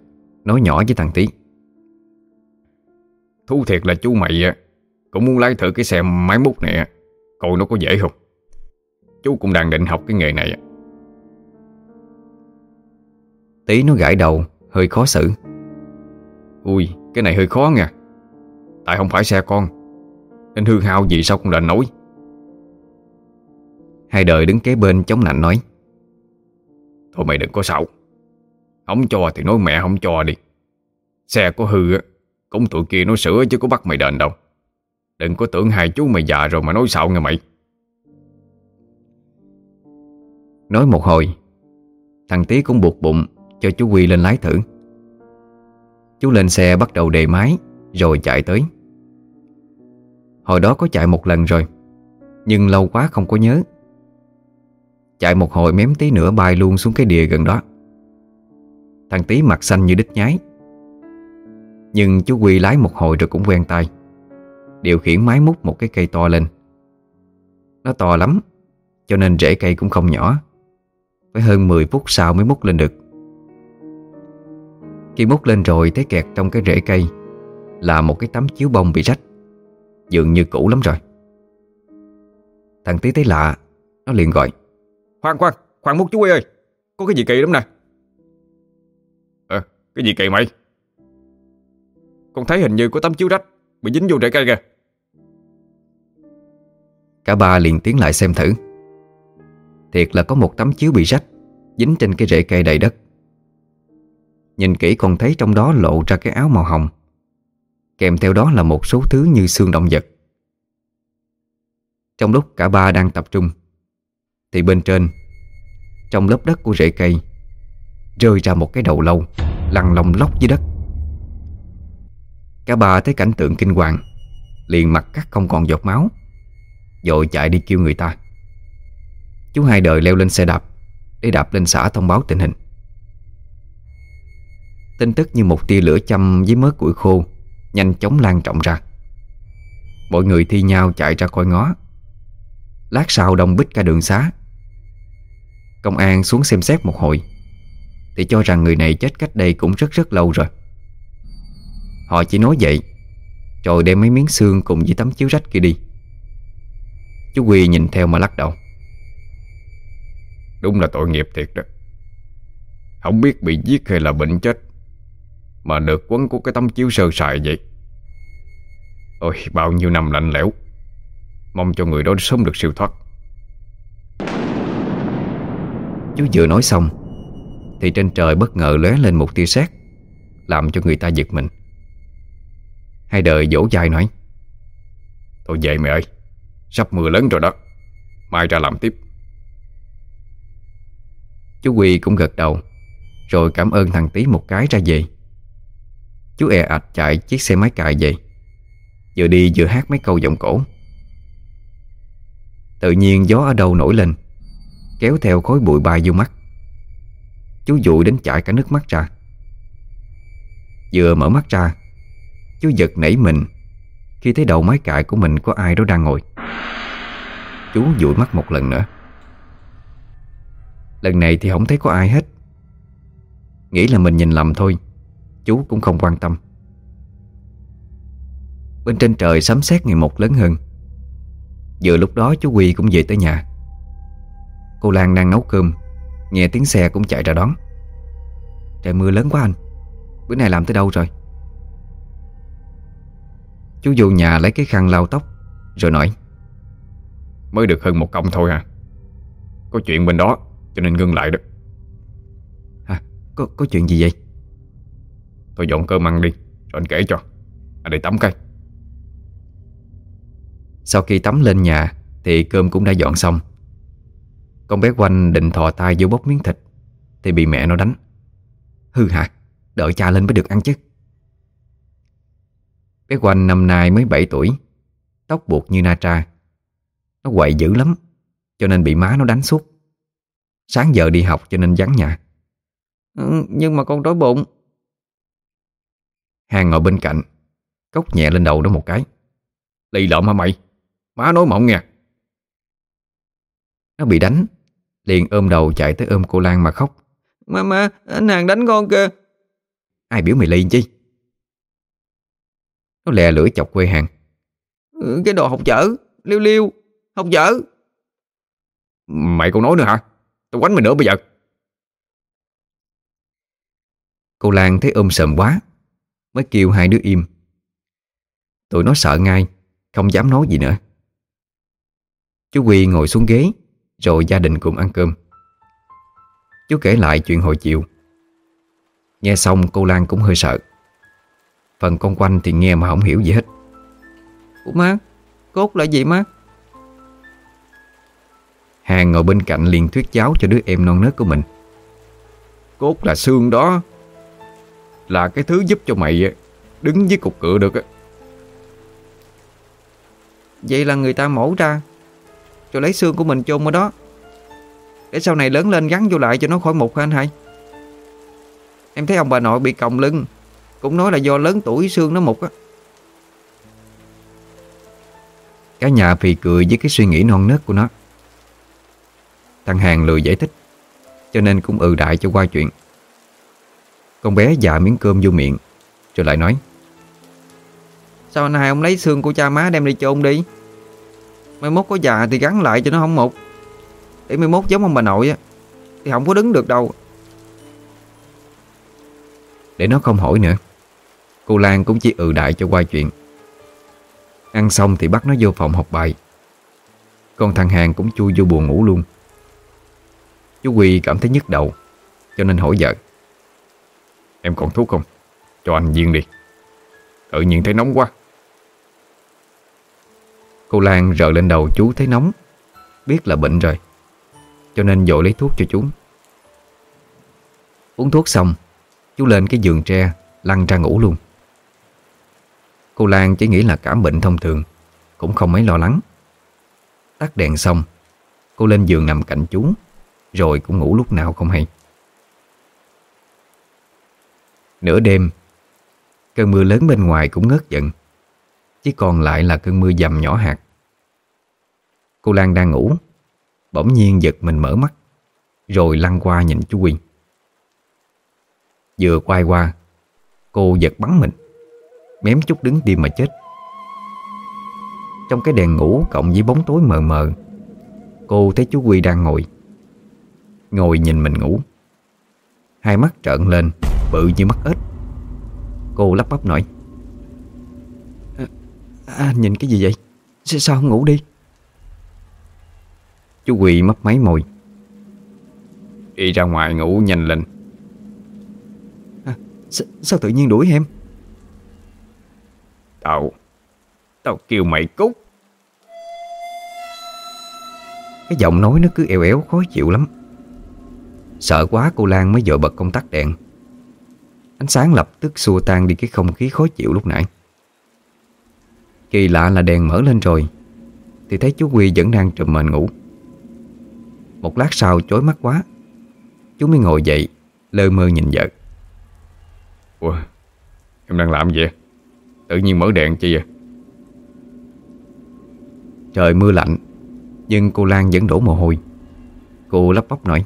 Nói nhỏ với thằng Tí Thú thiệt là chú mày Cũng muốn lái thử cái xe máy múc này Coi nó có dễ không? Chú cũng đang định học cái nghề này Tí nó gãi đầu Hơi khó xử. Ui cái này hơi khó nha. Tại không phải xe con. Nên hư hao gì sao cũng đành nổi Hai đời đứng kế bên chống nạnh nói. Thôi mày đừng có xạo. Không cho thì nói mẹ không cho đi. Xe có hư á Cũng tụi kia nó sửa chứ có bắt mày đền đâu. Đừng có tưởng hai chú mày già rồi mà nói xạo nghe mày Nói một hồi, Thằng Tí cũng buộc bụng Cho chú Quy lên lái thử. Chú lên xe bắt đầu đề máy, Rồi chạy tới. Hồi đó có chạy một lần rồi, Nhưng lâu quá không có nhớ. Chạy một hồi mém tí nữa bay luôn xuống cái địa gần đó. Thằng Tí mặt xanh như đít nhái Nhưng chú Quy lái một hồi rồi cũng quen tay, Điều khiển máy múc một cái cây to lên. Nó to lắm, Cho nên rễ cây cũng không nhỏ. Phải hơn 10 phút sau mới múc lên được. Khi múc lên rồi thấy kẹt trong cái rễ cây Là một cái tấm chiếu bông bị rách Dường như cũ lắm rồi. Thằng Tí thấy lạ Nó liền gọi Khoan khoan, khoan một chú ơi Có cái gì kỳ lắm nè. Ờ, cái gì kỳ mày? Con thấy hình như có tấm chiếu rách Bị dính vô rễ cây kìa. Cả ba liền tiến lại xem thử Thiệt là có một tấm chiếu bị rách, Dính trên cái rễ cây đầy đất. Nhìn kỹ còn thấy trong đó lộ ra cái áo màu hồng, Kèm theo đó là một số thứ như xương động vật. Trong lúc cả ba đang tập trung, Thì bên trên, Trong lớp đất của rễ cây, Rơi ra một cái đầu lâu Lăn lòng lóc dưới đất. Cả ba thấy cảnh tượng kinh hoàng, Liền mặt cắt không còn giọt máu Dội chạy đi kêu người ta. Chú hai đời leo lên xe đạp Để đạp lên xã thông báo tình hình. Tin tức như một tia lửa châm với mớ củi khô Nhanh chóng lan trọng ra. Mọi người thi nhau chạy ra coi ngó. Lát sau đông bích cả đường xá. Công an xuống xem xét một hồi, Thì cho rằng người này chết cách đây cũng rất rất lâu rồi. Họ chỉ nói vậy, Rồi đem mấy miếng xương cùng với tấm chiếu rách kia đi. Chú Quy nhìn theo mà lắc đầu. Đúng là tội nghiệp thiệt đó. Không biết bị giết hay là bệnh chết Mà được quấn của cái tấm chiếu sơ sài vậy. Ôi bao nhiêu năm lạnh lẽo Mong cho người đó sớm được siêu thoát. Chú vừa nói xong Thì trên trời bất ngờ lóe lên một tia sét Làm cho người ta giật mình. Hai đời dỗ dài nói Thôi về mẹ ơi Sắp mưa lớn rồi đó Mai ra làm tiếp Chú Quỳ cũng gật đầu, Rồi cảm ơn thằng Tí một cái ra về. Chú e ạch chạy chiếc xe máy cài về, Vừa đi vừa hát mấy câu giọng cổ. Tự nhiên gió ở đâu nổi lên, Kéo theo khối bụi bay vô mắt. Chú dụi đến chảy cả nước mắt ra. Vừa mở mắt ra, Chú giật nảy mình Khi thấy đầu máy cài của mình có ai đó đang ngồi. Chú dụi mắt một lần nữa. Lần này thì không thấy có ai hết. Nghĩ là mình nhìn lầm thôi. Chú cũng không quan tâm. Bên trên trời sấm sét ngày một lớn hơn. Vừa lúc đó chú Quy cũng về tới nhà. Cô Lan đang nấu cơm. Nghe tiếng xe cũng chạy ra đón. Trời mưa lớn quá anh. Bữa nay làm tới đâu rồi? Chú vô nhà lấy cái khăn lau tóc, Rồi nói. Mới được hơn một công thôi à. Có chuyện bên đó. Cho nên ngưng lại đó. Hả? Có, có chuyện gì vậy? Tôi dọn cơm ăn đi Rồi anh kể cho. Anh đi tắm cây Sau khi tắm lên nhà Thì cơm cũng đã dọn xong. Con bé quanh định thò tay vô bốc miếng thịt Thì bị mẹ nó đánh. Hư hả? Đợi cha lên mới được ăn chứ. Bé quanh năm nay mới 7 tuổi Tóc buộc như na tra. Nó quậy dữ lắm Cho nên bị má nó đánh suốt Sáng giờ đi học cho nên vắng nhà. Ừ, Nhưng mà con đói bụng. Hàng ngồi bên cạnh Cốc nhẹ lên đầu nó một cái. Lì lợm hả mày? Má nói mộng nha. Nó bị đánh Liền ôm đầu chạy tới ôm cô Lan mà khóc. Mà mà anh hàng đánh con kìa. Ai biểu mày lì chi? Nó lè lưỡi chọc quê hàng. Ừ, Cái đồ học chở Liêu liêu Học chở Mày còn nói nữa hả Tôi quánh mày nữa bây giờ. Cô Lan thấy um ôm sờm quá, Mới kêu hai đứa im. Tụi nó sợ ngay, Không dám nói gì nữa. Chú Quy ngồi xuống ghế, Rồi gia đình cùng ăn cơm. Chú kể lại chuyện hồi chiều. Nghe xong, cô Lan cũng hơi sợ. Phần con quanh thì nghe mà không hiểu gì hết. Ủa má, Cốt là gì má? Hàng ngồi bên cạnh liền thuyết giáo cho đứa em non nớt của mình. Cốt là xương đó. Là cái thứ giúp cho mày Đứng với cục cửa được Vậy là người ta mổ ra, cho lấy xương của mình chôn ở đó. Để sau này lớn lên gắn vô lại cho nó khỏi mục hả anh hai? Em thấy ông bà nội bị còng lưng, Cũng nói là do lớn tuổi xương nó mục, á. Cả nhà phì cười với cái suy nghĩ non nớt của nó. Thằng Hàng lười giải thích, Cho nên cũng ừ đại cho qua chuyện. Con bé dạ miếng cơm vô miệng, Rồi lại nói, Sao anh hai ông lấy xương của cha má đem đi chôn đi? Mai mốt có già thì gắn lại cho nó không mục Để mai mốt giống ông bà nội á, Thì không có đứng được đâu. Để nó không hỏi nữa, Cô Lan cũng chỉ ừ đại cho qua chuyện. Ăn xong thì bắt nó vô phòng học bài. Còn thằng Hàng cũng chui vô buồn ngủ luôn. Chú Quy cảm thấy nhức đầu, Cho nên hỏi vợ. Em còn thuốc không? Cho anh viên đi. Tự nhiên thấy nóng quá. Cô Lan rờ lên đầu chú thấy nóng, Biết là bệnh rồi, Cho nên dội lấy thuốc cho chú. Uống thuốc xong, Chú lên cái giường tre, Lăn ra ngủ luôn. Cô Lan chỉ nghĩ là cảm bệnh thông thường, Cũng không mấy lo lắng. Tắt đèn xong, Cô lên giường nằm cạnh chú. Rồi cũng ngủ lúc nào không hay. Nửa đêm, Cơn mưa lớn bên ngoài cũng ngớt giận Chỉ còn lại là cơn mưa dầm nhỏ hạt. Cô Lan đang ngủ, Bỗng nhiên giật mình mở mắt, Rồi lăn qua nhìn chú Quyên. Vừa quay qua, Cô giật bắn mình, Mém chút đứng tim mà chết. Trong cái đèn ngủ cộng với bóng tối mờ mờ, Cô thấy chú Quy đang ngồi. Ngồi nhìn mình ngủ. Hai mắt trợn lên Bự như mắt ếch. Cô lắp bắp nói à, à, Nhìn cái gì vậy? Sao không ngủ đi? Chú Quỳ mấp máy môi Đi ra ngoài ngủ nhanh lên. À, sao, sao tự nhiên đuổi em? Tao Tao kêu mày cút. Cái giọng nói nó cứ eo éo khó chịu lắm Sợ quá cô Lan mới dội bật công tắc đèn. Ánh sáng lập tức xua tan đi cái không khí khó chịu lúc nãy. Kỳ lạ là đèn mở lên rồi Thì thấy chú Quy vẫn đang trùm mền ngủ. Một lát sau chối mắt quá Chú mới ngồi dậy Lơ mơ nhìn vợ. Ủa Em đang làm gì Tự nhiên mở đèn chi vậy? Trời mưa lạnh Nhưng cô Lan vẫn đổ mồ hôi. Cô lắp bắp nói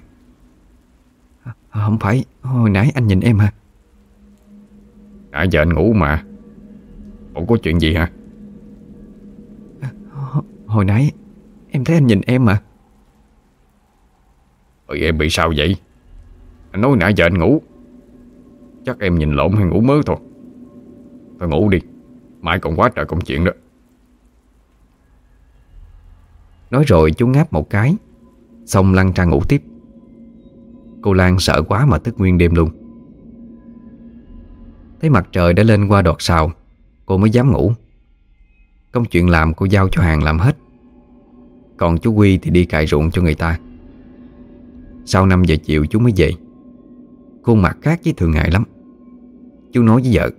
Không phải. Hồi nãy anh nhìn em hả? Nãy giờ anh ngủ mà. Ủa có chuyện gì hả? Hồi nãy Em thấy anh nhìn em mà. Ôi em bị sao vậy? Anh nói nãy giờ anh ngủ. Chắc em nhìn lộn hay ngủ mơ thôi. Thôi ngủ đi. Mai còn quá trời công chuyện đó Nói rồi chú ngáp một cái Xong lăn ra ngủ tiếp Cô Lan sợ quá mà thức nguyên đêm luôn. Thấy mặt trời đã lên qua đọt sào, Cô mới dám ngủ. Công chuyện làm cô giao cho hàng làm hết. Còn chú Quy thì đi cài ruộng cho người ta. Sau 5 giờ chiều chú mới về. Khuôn mặt khác với thường ngày lắm. Chú nói với vợ,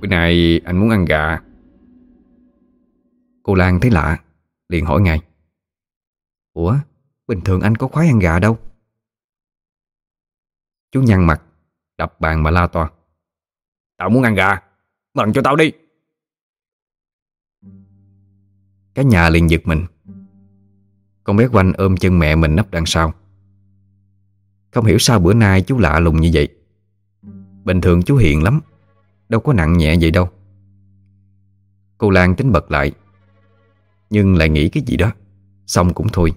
Bữa nay anh muốn ăn gà. Cô Lan thấy lạ, Liền hỏi ngay, Ủa, bình thường anh có khoái ăn gà đâu? Chú nhăn mặt Đập bàn mà la to. Tao muốn ăn gà Mần cho tao đi. Cả nhà liền giật mình. Con bé quanh ôm chân mẹ mình nấp đằng sau. Không hiểu sao bữa nay chú lạ lùng như vậy. Bình thường chú hiền lắm Đâu có nặng nhẹ vậy đâu. Cô Lan tính bật lại Nhưng lại nghĩ cái gì đó Xong cũng thôi.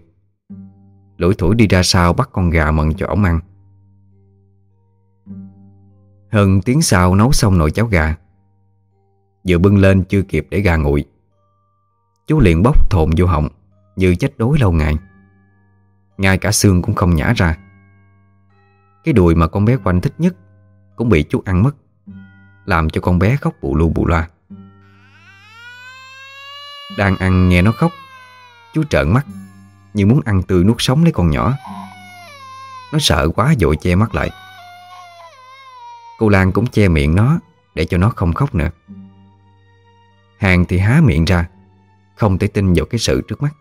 Lủi thủi đi ra sau bắt con gà mần cho ổng ăn hơn tiếng sau nấu xong nồi cháo gà. Vừa bưng lên chưa kịp để gà nguội. Chú liền bóc thồn vô họng, Như chết đói lâu ngày. Ngay cả xương cũng không nhả ra. Cái đùi mà con bé quanh thích nhất Cũng bị chú ăn mất, Làm cho con bé khóc bù lu bù loa. Đang ăn nghe nó khóc, Chú trợn mắt, Như muốn ăn tươi nuốt sống lấy con nhỏ. Nó sợ quá dội che mắt lại. Cô Lan cũng che miệng nó Để cho nó không khóc nữa. Hàng thì há miệng ra Không thể tin vào cái sự trước mắt.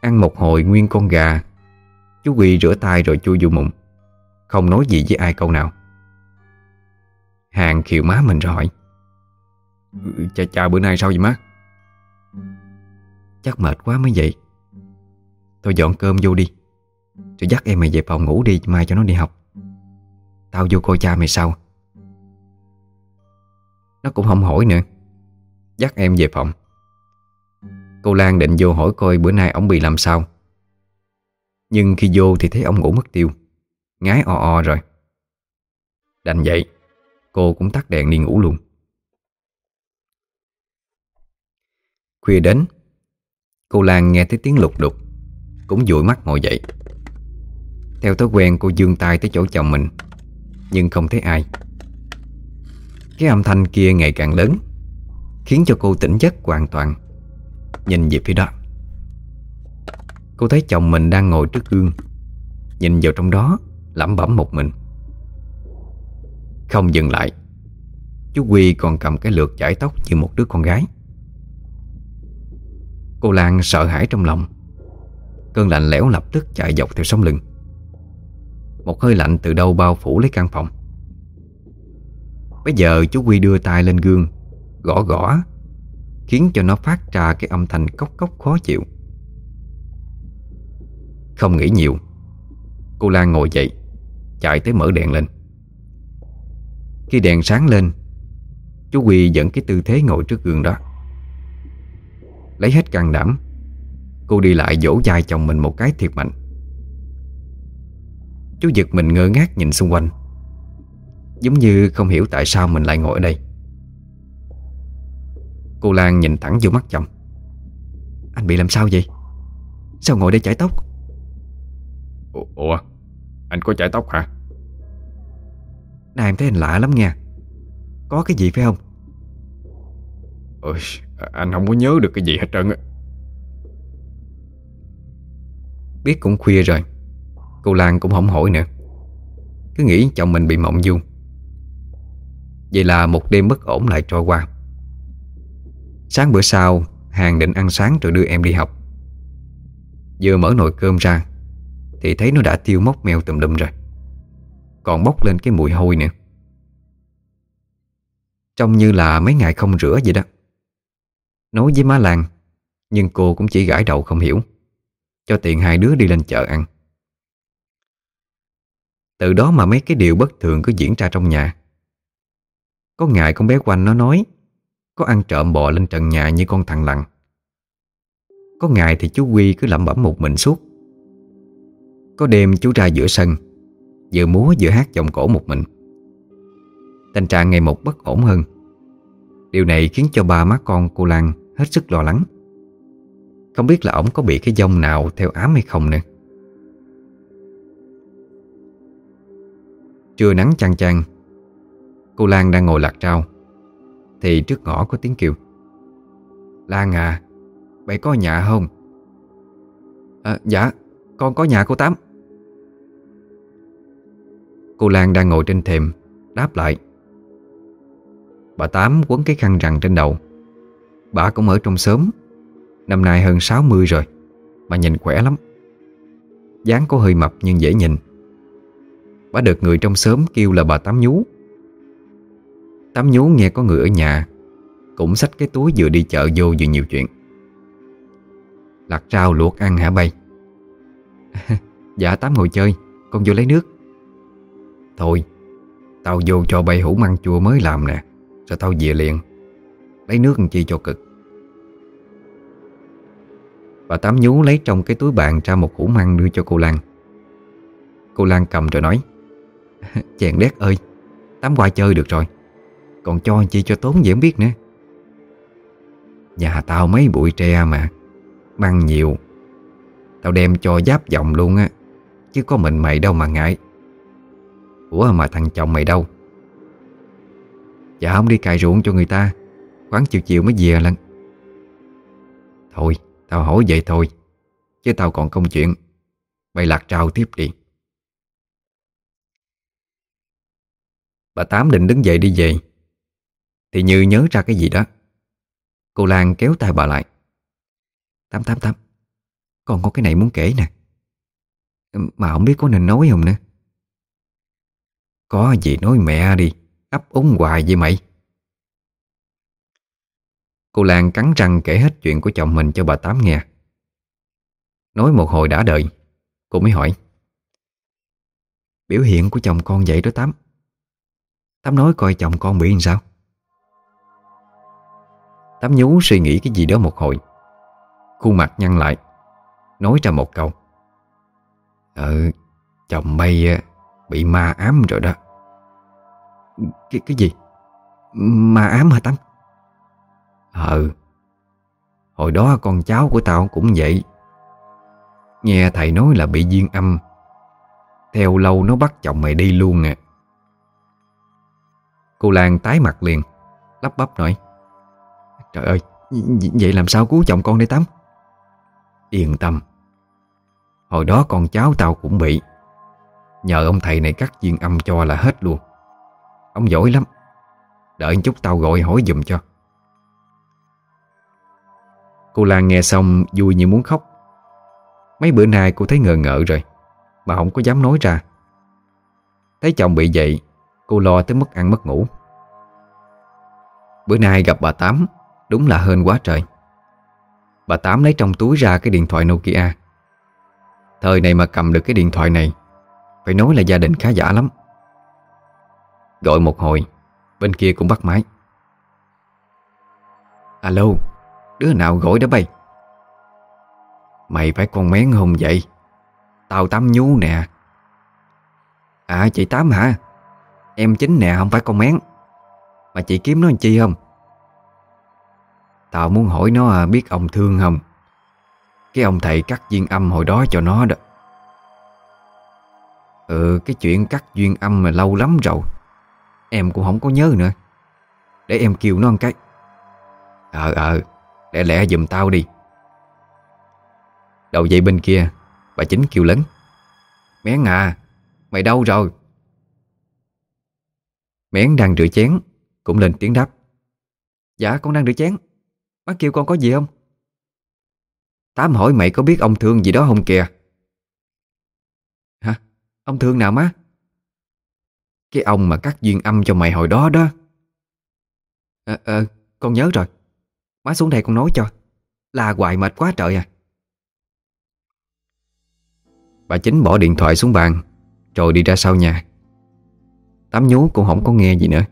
Ăn một hồi nguyên con gà Chú Quỳ rửa tay rồi chui vô mụn Không nói gì với ai câu nào. Hàng khiều má mình rồi hỏi ừ, Cha cha bữa nay sao vậy má? Chắc mệt quá mới vậy Thôi dọn cơm vô đi Rồi dắt em mày về phòng ngủ đi Mai cho nó đi học. Tao vô coi cha mày sau, Nó cũng không hỏi nữa. Dắt em về phòng. Cô Lan định vô hỏi coi bữa nay ông bị làm sao. Nhưng khi vô thì thấy ông ngủ mất tiêu. Ngái o o rồi. Đành vậy Cô cũng tắt đèn đi ngủ luôn. Khuya đến Cô Lan nghe thấy tiếng lục đục Cũng dụi mắt ngồi dậy. Theo thói quen cô dương tay tới chỗ chồng mình. Nhưng không thấy ai. Cái âm thanh kia ngày càng lớn, Khiến cho cô tỉnh giấc hoàn toàn. Nhìn về phía đó, Cô thấy chồng mình đang ngồi trước gương. Nhìn vào trong đó, lẩm bẩm một mình. Không dừng lại, Chú Quy còn cầm cái lược chải tóc như một đứa con gái. Cô Lan sợ hãi trong lòng. Cơn lạnh lẽo lập tức chạy dọc theo sống lưng. Một hơi lạnh từ đâu bao phủ lấy căn phòng. Bây giờ chú Quy đưa tay lên gương, Gõ gõ, Khiến cho nó phát ra cái âm thanh cốc cốc khó chịu. Không nghĩ nhiều, Cô Lan ngồi dậy, Chạy tới mở đèn lên. Khi đèn sáng lên, Chú Quy dẫn cái tư thế ngồi trước gương đó. Lấy hết can đảm, Cô đi lại dỗ dai chồng mình một cái thiệt mạnh. Chú giật mình ngơ ngác nhìn xung quanh Giống như không hiểu tại sao mình lại ngồi ở đây Cô Lan nhìn thẳng vô mắt chồng Anh bị làm sao vậy? Sao ngồi đây chải tóc? Ủa, anh có chải tóc hả? Này em thấy anh lạ lắm nha Có cái gì phải không? Ôi, anh không có nhớ được cái gì hết trơn á Biết cũng khuya rồi Cô Lan cũng không hỏi nữa. Cứ nghĩ chồng mình bị mộng du. Vậy là một đêm bất ổn lại trôi qua. Sáng bữa sau, Hàng định ăn sáng rồi đưa em đi học. Vừa mở nồi cơm ra, Thì thấy nó đã tiêu mốc mèo tùm lum rồi. Còn bốc lên cái mùi hôi nữa. Trông như là mấy ngày không rửa vậy đó. Nói với má Lan, Nhưng cô cũng chỉ gãi đầu không hiểu. Cho tiền hai đứa đi lên chợ ăn. Từ đó mà mấy cái điều bất thường cứ diễn ra trong nhà. Có ngày con bé quanh nó nói, Có ăn trộm bò lên trần nhà như con thằng lặng Có ngày thì chú Quy cứ lẩm bẩm một mình suốt. Có đêm chú ra giữa sân, Vừa múa vừa hát giọng cổ một mình. Tình trạng ngày một bất ổn hơn. Điều này khiến cho ba má con cô Lan hết sức lo lắng. Không biết là ổng có bị cái dông nào theo ám hay không nữa. Trưa nắng chang chang. Cô Lan đang ngồi lạc trao. Thì trước ngõ có tiếng kêu. Lan à bậy có nhà không? À, dạ Con có nhà cô Tám. Cô Lan đang ngồi trên thềm Đáp lại. Bà Tám quấn cái khăn rằn trên đầu. Bà cũng ở trong sớm. Năm nay hơn 60 rồi Mà nhìn khỏe lắm. Dáng có hơi mập nhưng dễ nhìn. Bà được người trong sớm kêu là bà Tám Nhú. Tám Nhú nghe có người ở nhà, Cũng xách cái túi vừa đi chợ vô vừa nhiều chuyện. Lạc rau luộc ăn hả bay? Dạ Tám ngồi chơi, Con vô lấy nước. Thôi, Tao vô cho bay hủ măng chua mới làm nè Rồi tao về liền. Lấy nước làm chi cho cực. Bà Tám nhú lấy trong cái túi bàn ra một hũ măng đưa cho cô Lan. Cô Lan cầm rồi nói chàng đét ơi, Tám qua chơi được rồi. Còn cho chi cho tốn gì không biết nữa. Nhà tao mấy bụi tre mà, băng nhiều. Tao đem cho giáp giọng luôn á, Chứ có mình mày đâu mà ngại. Ủa mà thằng chồng mày đâu? Dạ không đi cài ruộng cho người ta Khoảng chiều chiều mới về à lần Thôi, Tao hỏi vậy thôi, Chứ tao còn công chuyện. Bày lạc trao tiếp đi. Bà Tám định đứng dậy đi về. Thì Như nhớ ra cái gì đó. Cô Lan kéo tay bà lại. Tám tám tám, Con có cái này muốn kể nè. Mà không biết có nên nói không nữa. Có gì nói mẹ đi, Ấp úng hoài vậy mày. Cô Lan cắn răng kể hết chuyện của chồng mình cho bà Tám nghe. Nói một hồi đã đợi, Cô mới hỏi. Biểu hiện của chồng con vậy đó Tám? Tám nói coi chồng con bị làm sao? Tám nhú suy nghĩ cái gì đó một hồi. Khuôn mặt nhăn lại Nói ra một câu. Ờ Chồng mày ờ, bị ma ám rồi đó. Cái, cái gì? Ma ám hả Tám? Ừ Hồi đó con cháu của tao cũng vậy. Nghe thầy nói là bị duyên âm. Theo lâu nó bắt chồng mày đi luôn à. Cô Lan tái mặt liền, Lắp bắp nói, Trời ơi Vậy làm sao cứu chồng con đây Tám Yên tâm. Hồi đó con cháu tao cũng bị. Nhờ ông thầy này cắt duyên âm cho là hết luôn. Ông giỏi lắm. Đợi chút tao gọi hỏi giùm cho. Cô Lan nghe xong vui như muốn khóc. Mấy bữa nay cô thấy ngờ ngợ rồi, Mà không có dám nói ra. Thấy chồng bị vậy Cô lo tới mất ăn mất ngủ. Bữa nay gặp bà Tám, Đúng là hên quá trời. Bà Tám lấy trong túi ra cái điện thoại Nokia. Thời này mà cầm được cái điện thoại này, Phải nói là gia đình khá giả lắm. Gọi một hồi, Bên kia cũng bắt máy. Alo, Đứa nào gọi đó bay? Mày phải con mén không vậy. Tao Tám nhú nè. À chị Tám hả? Em chính nè, không phải con mén. Mà chị kiếm nó làm chi không? Tao muốn hỏi nó à, biết ông thương không? Cái ông thầy cắt duyên âm hồi đó cho nó đó. Ừ cái chuyện cắt duyên âm mà lâu lắm rồi. Em cũng không có nhớ nữa. Để em kêu nó một cái. Ờ ờ Lẹ lẹ giùm tao đi. Đầu dây bên kia, Bà chính kêu lớn. Mén à Mày đâu rồi? Mén đang rửa chén, Cũng lên tiếng đáp. Dạ con đang rửa chén. Má kêu con có gì không? Tám hỏi mày có biết ông Thương gì đó không kìa? Hả? Ông Thương nào má? Cái ông mà cắt duyên âm cho mày hồi đó đó. Ờ ờ Con nhớ rồi. Má xuống đây con nói cho. Là hoài mệt quá trời à. Bà chính bỏ điện thoại xuống bàn, Rồi đi ra sau nhà. Tám nhú cũng không có nghe gì nữa.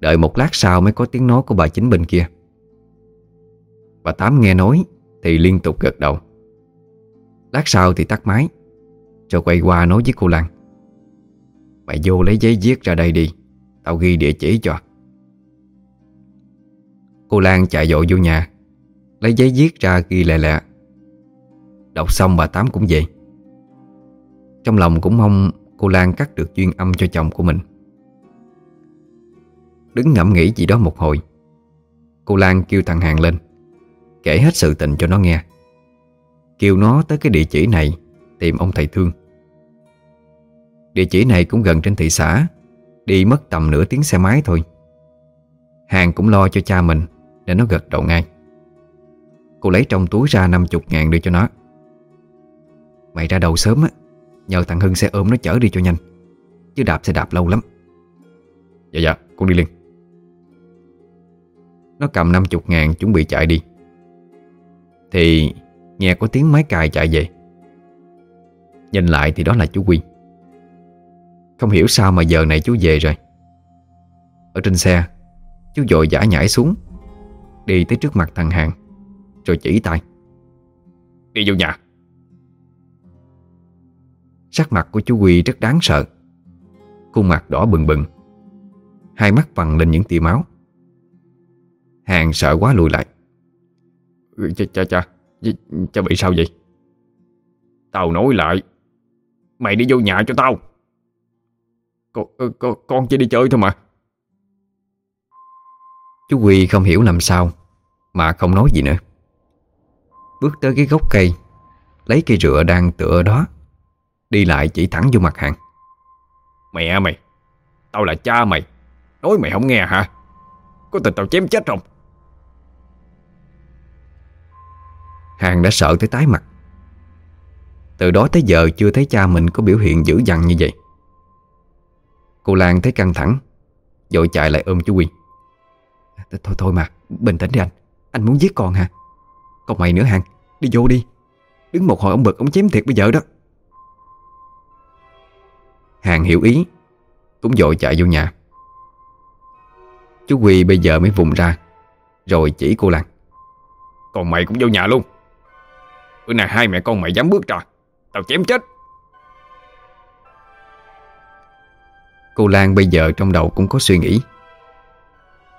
Đợi một lát sau mới có tiếng nói của bà chính bên kia. Bà Tám nghe nói Thì liên tục gật đầu. Lát sau thì tắt máy cho quay qua nói với cô Lan. Mày vô lấy giấy viết ra đây đi, Tao ghi địa chỉ cho. Cô Lan chạy dội vô nhà, Lấy giấy viết ra ghi lẹ lẹ. Đọc xong bà Tám cũng về. Trong lòng cũng mong cô Lan cắt được duyên âm cho chồng của mình. Đứng ngẫm nghĩ gì đó một hồi, Cô Lan kêu thằng Hàng lên, Kể hết sự tình cho nó nghe. Kêu nó tới cái địa chỉ này Tìm ông thầy thương. Địa chỉ này cũng gần trên thị xã, Đi mất tầm nửa tiếng xe máy thôi. Hàng cũng lo cho cha mình để nó gật đầu ngay. Cô lấy trong túi ra 50 ngàn đưa cho nó. Mày ra đầu sớm á Nhờ thằng Hưng xe ôm nó chở đi cho nhanh. Chứ đạp xe đạp lâu lắm. Dạ dạ con đi liền. Nó cầm 50 ngàn chuẩn bị chạy đi. Thì nghe có tiếng máy cài chạy về. Nhìn lại thì đó là chú Quy. Không hiểu sao mà giờ này chú về rồi. Ở trên xe Chú dội giả nhảy xuống Đi tới trước mặt thằng Hàng Rồi chỉ tay. Đi vô nhà Sắc mặt của chú Quy rất đáng sợ. Khuôn mặt đỏ bừng bừng. Hai mắt vằn lên những tia máu. Hàng sợ quá lùi lại. Cha cha cha Cha bị sao vậy? Tao nói lại Mày đi vô nhà cho tao. Con, con, con chỉ đi chơi thôi mà. Chú Quy không hiểu làm sao Mà không nói gì nữa. Bước tới cái gốc cây Lấy cây rửa đang tựa đó. Đi lại chỉ thẳng vô mặt hàng Mẹ mày, Tao là cha mày, Nói mày không nghe hả? Có tình tao chém chết không? Hàng đã sợ tới tái mặt. Từ đó tới giờ chưa thấy cha mình có biểu hiện dữ dằn như vậy. Cô Lan thấy căng thẳng Dội chạy lại ôm chú Quy Thôi thôi mà, Bình tĩnh đi anh. Anh muốn giết con hả? Còn mày nữa Hàng Đi vô đi. Đứng một hồi ông bực ông chém thiệt bây giờ đó. Hàng hiểu ý Cũng dội chạy vô nhà. Chú Quy bây giờ mới vùng ra Rồi chỉ cô Lan. Còn mày cũng vô nhà luôn. Bữa nay hai mẹ con mày dám bước ra Tao chém chết. Cô Lan bây giờ trong đầu cũng có suy nghĩ.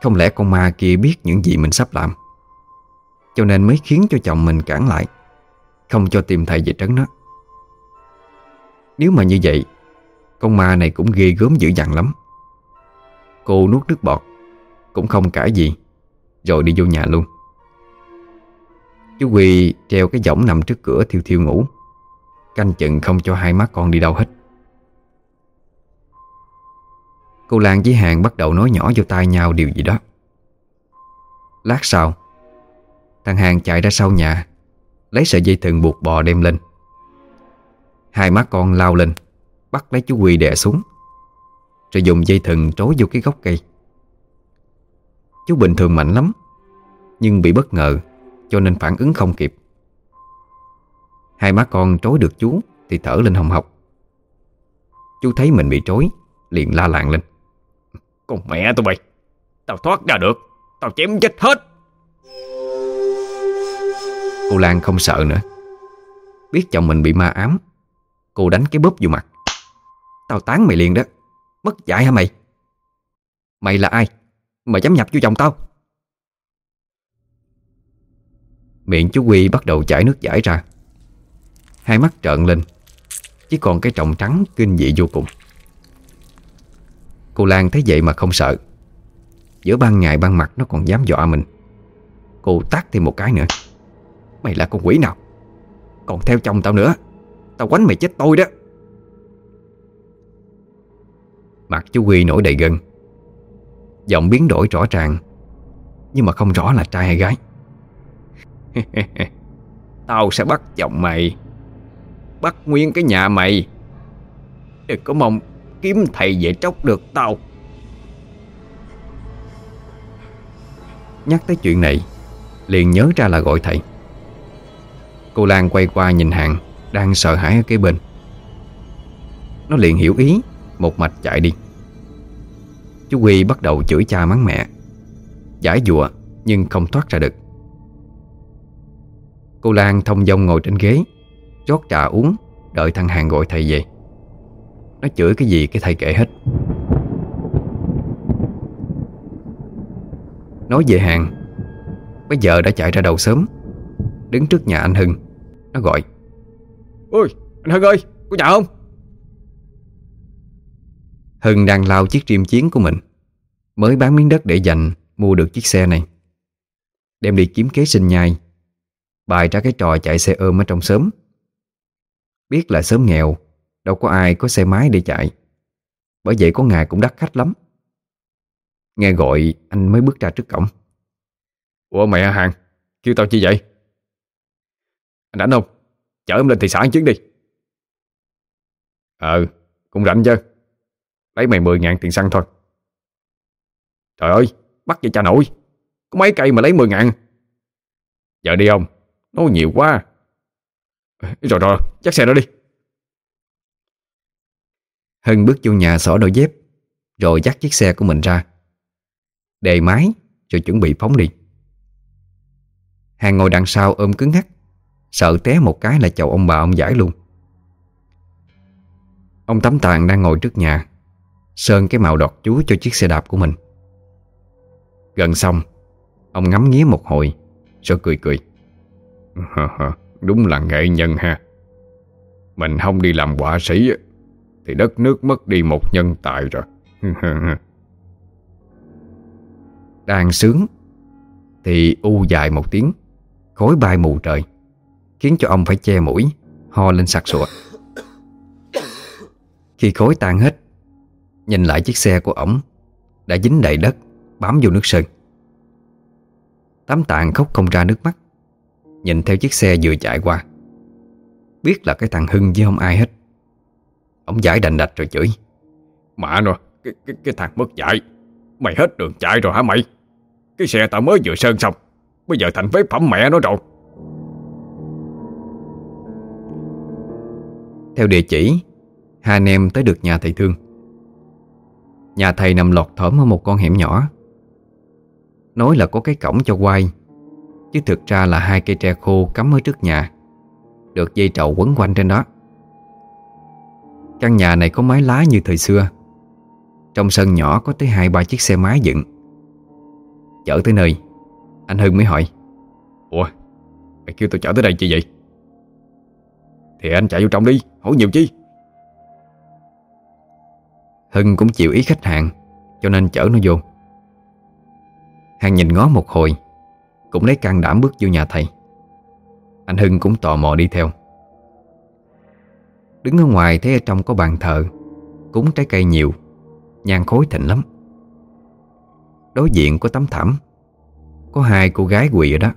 Không lẽ con ma kia biết những gì mình sắp làm? Cho nên mới khiến cho chồng mình cản lại Không cho tìm thầy về trấn nó Nếu mà như vậy con ma này cũng ghê gớm dữ dằn lắm. Cô nuốt nước bọt, Cũng không cãi gì, Rồi đi vô nhà luôn. Chú quỳ treo cái giỏng nằm trước cửa thiêu thiêu ngủ, Canh chừng không cho hai má con đi đâu hết. Cô Lan với Hàng bắt đầu nói nhỏ vô tai nhau điều gì đó. Lát sau, Thằng Hàng chạy ra sau nhà, Lấy sợi dây thừng buộc bò đem lên. Hai má con lao lên. Bắt lấy chú Huy đè xuống Rồi dùng dây thừng trối vô cái gốc cây. Chú bình thường mạnh lắm Nhưng bị bất ngờ Cho nên phản ứng không kịp. Hai má con trối được chú Thì thở lên hồng học Chú thấy mình bị trối Liền la làng lên. Con mẹ tụi bay Tao thoát ra được Tao chém chết hết. Cô Lan không sợ nữa. Biết chồng mình bị ma ám Cô đánh cái bóp vô mặt Tao tán mày liền đó. Mất dạy hả mày? Mày là ai? Mà dám nhập vô chồng tao? Miệng chú Quy bắt đầu chảy nước giải ra. Hai mắt trợn lên, Chỉ còn cái trọng trắng kinh dị vô cùng. Cô Lan thấy vậy mà không sợ. Giữa ban ngày ban mặt nó còn dám dọa mình. Cô tát thêm một cái nữa. Mày là con quỷ nào? Còn theo chồng tao nữa? Tao quánh mày chết tôi đó. Mặt chú huy nổi đầy gân. Giọng biến đổi rõ ràng, Nhưng mà không rõ là trai hay gái. Tao sẽ bắt chồng mày, Bắt nguyên cái nhà mày. Đừng có mong kiếm thầy về tróc được tao. Nhắc tới chuyện này, Liền nhớ ra là gọi thầy. Cô Lan quay qua nhìn Hàng Đang sợ hãi ở kế bên. Nó liền hiểu ý, Một mạch chạy đi. Chú Huy bắt đầu chửi cha mắng mẹ. Giải dùa Nhưng không thoát ra được. Cô Lan thông dong ngồi trên ghế, Rót trà uống, Đợi thằng Hàng gọi thầy về. Nó chửi cái gì cái thầy kể hết. Nói về Hàng, Bây giờ đã chạy ra đầu sớm. Đứng trước nhà anh Hưng, Nó gọi. Ôi, anh Hưng ơi, có nhà không? Hưng đang lao chiếc triêm chiến của mình, Mới bán miếng đất để dành Mua được chiếc xe này. Đem đi kiếm kế sinh nhai Bài ra cái trò chạy xe ôm ở trong xóm. Biết là sớm nghèo, Đâu có ai có xe máy để chạy, Bởi vậy có ngày cũng đắt khách lắm. Nghe gọi, anh mới bước ra trước cổng. Ủa mẹ hàng, Kêu tao chi vậy? Anh rảnh không? Chở em lên thị xã chuyến đi. Ờ Cũng rảnh chứ. Lấy mày 10 ngàn tiền xăng thôi. Trời ơi Bắt vậy cha nổi. Có mấy cây mà lấy 10 ngàn. Giờ đi ông, Nói nhiều quá. Rồi rồi chắc xe đó đi. Hân bước vô nhà xỏ đôi dép Rồi dắt chiếc xe của mình ra. Đề máy Rồi chuẩn bị phóng đi. Hàng ngồi đằng sau ôm cứng ngắc Sợ té một cái là chầu ông bà ông giải luôn. Ông Tấm Tàn đang ngồi trước nhà. Sơn cái màu đọt chú cho chiếc xe đạp của mình. Gần xong, Ông ngắm nghía một hồi, Rồi cười cười. Đúng là nghệ nhân ha. Mình không đi làm họa sĩ Thì đất nước mất đi một nhân tài rồi. Đang sướng, Thì u dài một tiếng Khối bay mù trời, Khiến cho ông phải che mũi, Ho lên sặc sụa. Khi khối tan hết Nhìn lại chiếc xe của ổng Đã dính đầy đất Bám vô nước sơn. Tám tạng khóc không ra nước mắt Nhìn theo chiếc xe vừa chạy qua. Biết là cái thằng Hưng chứ không ai hết. Ông giải đành đạch rồi chửi. Mạ rồi cái, cái, cái thằng mất dạy. Mày hết đường chạy rồi hả mày? Cái xe tao mới vừa sơn xong Bây giờ thành phế phẩm mẹ nó rồi. Theo địa chỉ Hai anh em tới được nhà thầy Thương Nhà thầy nằm lọt thởm ở một con hẻm nhỏ. Nói là có cái cổng cho quay, Chứ thực ra là hai cây tre khô cắm ở trước nhà, Được dây trầu quấn quanh trên đó. Căn nhà này có mái lá như thời xưa. Trong sân nhỏ có tới hai, ba chiếc xe máy dựng. Chở tới nơi, Anh Hưng mới hỏi, Ủa, Mày kêu tôi chở tới đây chi vậy? Thì anh chạy vô trong đi, Hỏi nhiều chi. Hưng cũng chịu ý khách hàng, Cho nên chở nó vô. Hàng nhìn ngó một hồi, Cũng lấy can đảm bước vô nhà thầy. Anh Hưng cũng tò mò đi theo. Đứng ở ngoài thấy ở trong có bàn thờ, Cúng trái cây nhiều, Nhang khối thịnh lắm. Đối diện có tấm thảm, Có hai cô gái quỳ ở đó.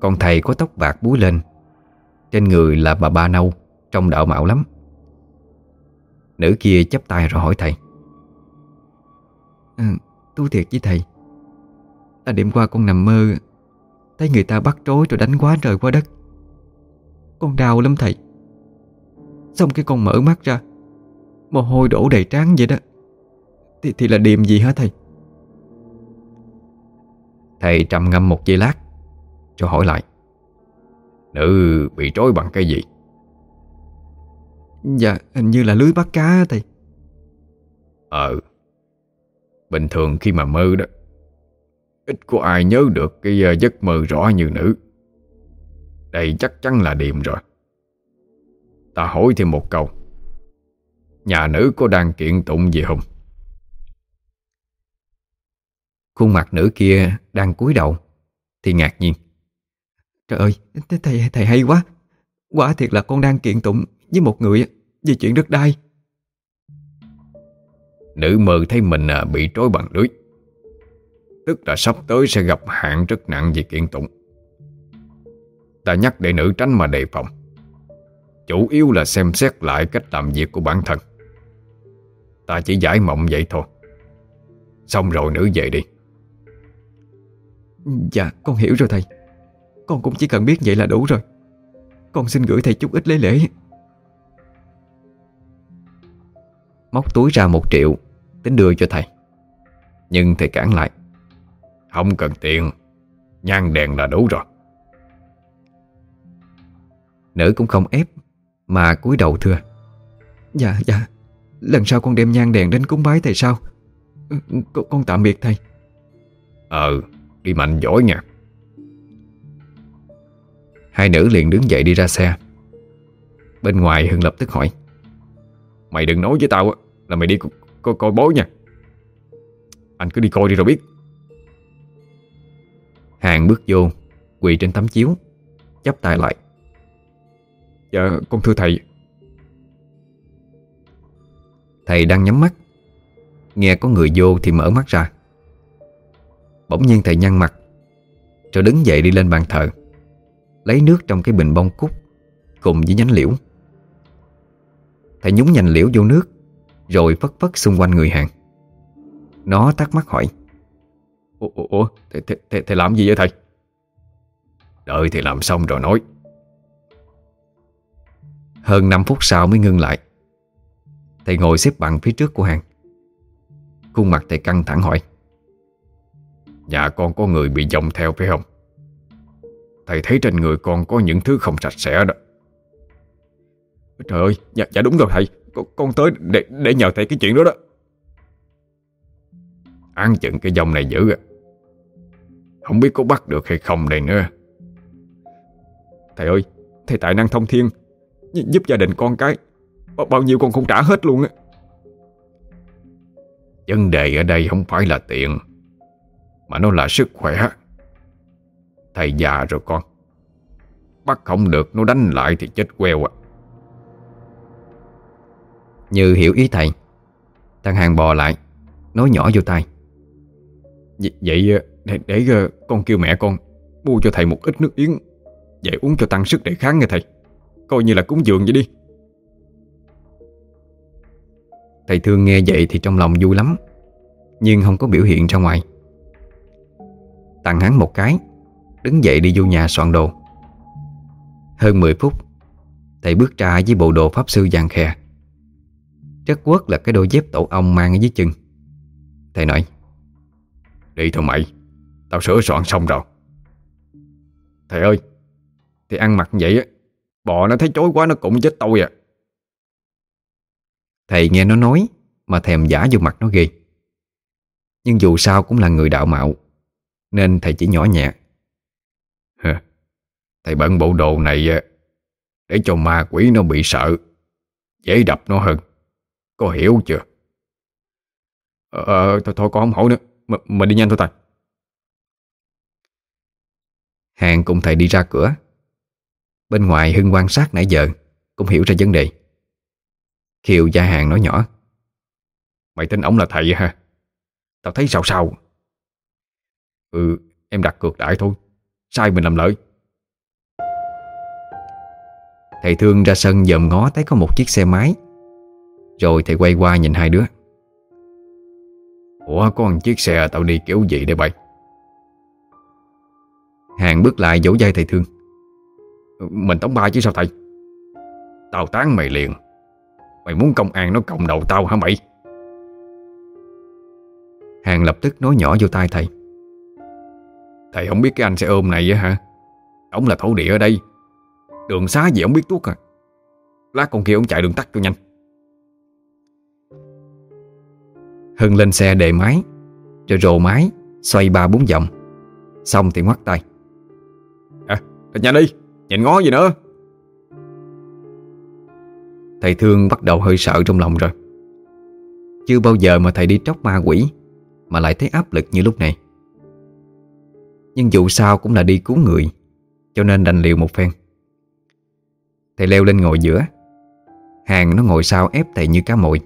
Còn thầy có tóc bạc búi lên, Trên người là bà ba nâu, Trông đạo mạo lắm. Nữ kia chấp tay rồi hỏi thầy. À, Thú thiệt với thầy. Là đêm qua con nằm mơ Thấy người ta bắt trối rồi đánh quá trời quá đất. Con đau lắm thầy. Xong cái con mở mắt ra Mồ hôi đổ đầy trán vậy đó. Thì, thì là điềm gì hả thầy? Thầy trầm ngâm một giây lát Cho hỏi lại. Nữ bị trói bằng cái gì Dạ hình như là lưới bắt cá thầy. Ờ Bình thường khi mà mơ đó Ít có ai nhớ được cái ờ, giấc mơ rõ như nữ. Đây chắc chắn là điềm rồi. Ta hỏi thêm một câu. Nhà nữ có đang kiện tụng gì không? Khuôn mặt nữ kia đang cúi đầu Thì ngạc nhiên. Trời ơi thầy, thầy hay quá. Quả thiệt là con đang kiện tụng với một người Về chuyện đất đai. Nữ mơ thấy mình à, bị trói bằng lưới. Tức là sắp tới sẽ gặp hạn rất nặng về kiện tụng. Ta nhắc để nữ tránh mà đề phòng. Chủ yếu là xem xét lại cách làm việc của bản thân. Ta chỉ giải mộng vậy thôi. Xong rồi nữ về đi. Dạ con hiểu rồi thầy. Con cũng chỉ cần biết vậy là đủ rồi. Con xin gửi thầy chút ít lấy lễ Móc túi ra một triệu Tính đưa cho thầy. Nhưng thầy cản lại Không cần tiền nhan đèn là đủ rồi. Nữ cũng không ép Mà cúi đầu thưa Dạ dạ Lần sau con đem nhang đèn đến cúng bái thầy sao Con, con tạm biệt thầy. Ờ Đi mạnh giỏi nha. Hai nữ liền đứng dậy đi ra xe. Bên ngoài Hưng lập tức hỏi Mày đừng nói với tao Là mày đi co co, coi bói nha. Anh cứ đi coi đi rồi biết. Hàng bước vô, Quỳ trên tấm chiếu, chắp tay lại. Dạ con thưa thầy. Thầy đang nhắm mắt. Nghe có người vô thì mở mắt ra. Bỗng nhiên thầy nhăn mặt, Rồi đứng dậy đi lên bàn thờ, Lấy nước trong cái bình bông cúc Cùng với nhánh liễu. Thầy nhúng nhành liễu vô nước Rồi phất phất xung quanh người hàng. Nó thắc mắc hỏi Ủa, ủa, ủa thầy, thầy, thầy, thầy làm gì vậy thầy? Đợi thầy làm xong rồi nói. Hơn 5 phút sau mới ngưng lại. Thầy ngồi xếp bằng phía trước của hàng. Khuôn mặt thầy căng thẳng hỏi Nhà con có người bị dòng theo phải không? Thầy thấy trên người con có những thứ không sạch sẽ đó Trời ơi Dạ, dạ đúng rồi thầy. Con, con tới để, để nhờ thầy cái chuyện đó đó. Án chừng cái dòng này dữ à. Không biết có bắt được hay không đây nữa. Thầy ơi Thầy tài năng thông thiên Giúp gia đình con cái. Bao, bao nhiêu con không trả hết luôn á. Vấn đề ở đây không phải là tiền Mà nó là sức khỏe. Thầy già rồi con. Bắt không được nó đánh lại thì chết queo à. Như hiểu ý thầy. Thằng hàng bò lại Nói nhỏ vô tai. Vậy, vậy để, để ờ, con kêu mẹ con Mua cho thầy một ít nước yến Vậy uống cho tăng sức đề kháng nghe thầy. Coi như là cúng dường vậy đi. Thầy thương nghe vậy thì trong lòng vui lắm Nhưng không có biểu hiện ra ngoài. Tặng hắn một cái Đứng dậy đi vô nhà soạn đồ. Hơn 10 phút Thầy bước ra với bộ đồ pháp sư vàng khè chất quất là cái đôi dép tổ ong mang ở dưới chân. Thầy nói, Đi thôi mày, Tao sửa soạn xong rồi. Thầy ơi, Thì ăn mặc vậy á, Bò nó thấy chối quá nó cũng chết tôi à. Thầy nghe nó nói Mà thèm giả vô mặt nó ghê. Nhưng dù sao cũng là người đạo mạo, Nên thầy chỉ nhỏ nhẹ. Thầy bận bộ đồ này Để cho ma quỷ nó bị sợ, Dễ đập nó hơn. Có hiểu chưa? Ờ, ờ, thôi, thôi con không hỏi nữa. M Mình đi nhanh thôi thầy Hàng cùng thầy đi ra cửa. Bên ngoài Hưng quan sát nãy giờ Cũng hiểu ra vấn đề. Khiều gia hàng nói nhỏ. Mày tin ổng là thầy ha Tao thấy sao sao? Ừ em đặt cược đại thôi. Sai mình làm lợi. Thầy Thương ra sân dòm ngó thấy có một chiếc xe máy. Rồi thầy quay qua nhìn hai đứa. Ủa, có một chiếc xe tao đi kiểu gì đây bậy Hàng bước lại vỗ vai thầy Thương. Mình tống ba chứ sao thầy? Tao tán mày liền. Mày muốn công an nó cộng đầu tao hả mày? Hàng lập tức nói nhỏ vô tai thầy. Thầy không biết cái anh xe ôm này á hả? Ông là thổ địa ở đây. Đường xá gì ông biết tuốt à? Lát con kia ông chạy đường tắt cho nhanh. Hưng lên xe đề máy. Rồi rồ máy Xoay ba bốn vòng. Xong thì ngoắt tay. À nhanh đi Nhìn ngó gì nữa. Thầy Thương bắt đầu hơi sợ trong lòng rồi. Chưa bao giờ mà thầy đi tróc ma quỷ Mà lại thấy áp lực như lúc này. Nhưng dù sao cũng là đi cứu người Cho nên đành liều một phen. Thầy leo lên ngồi giữa. Hàng nó ngồi sau ép thầy như cá mồi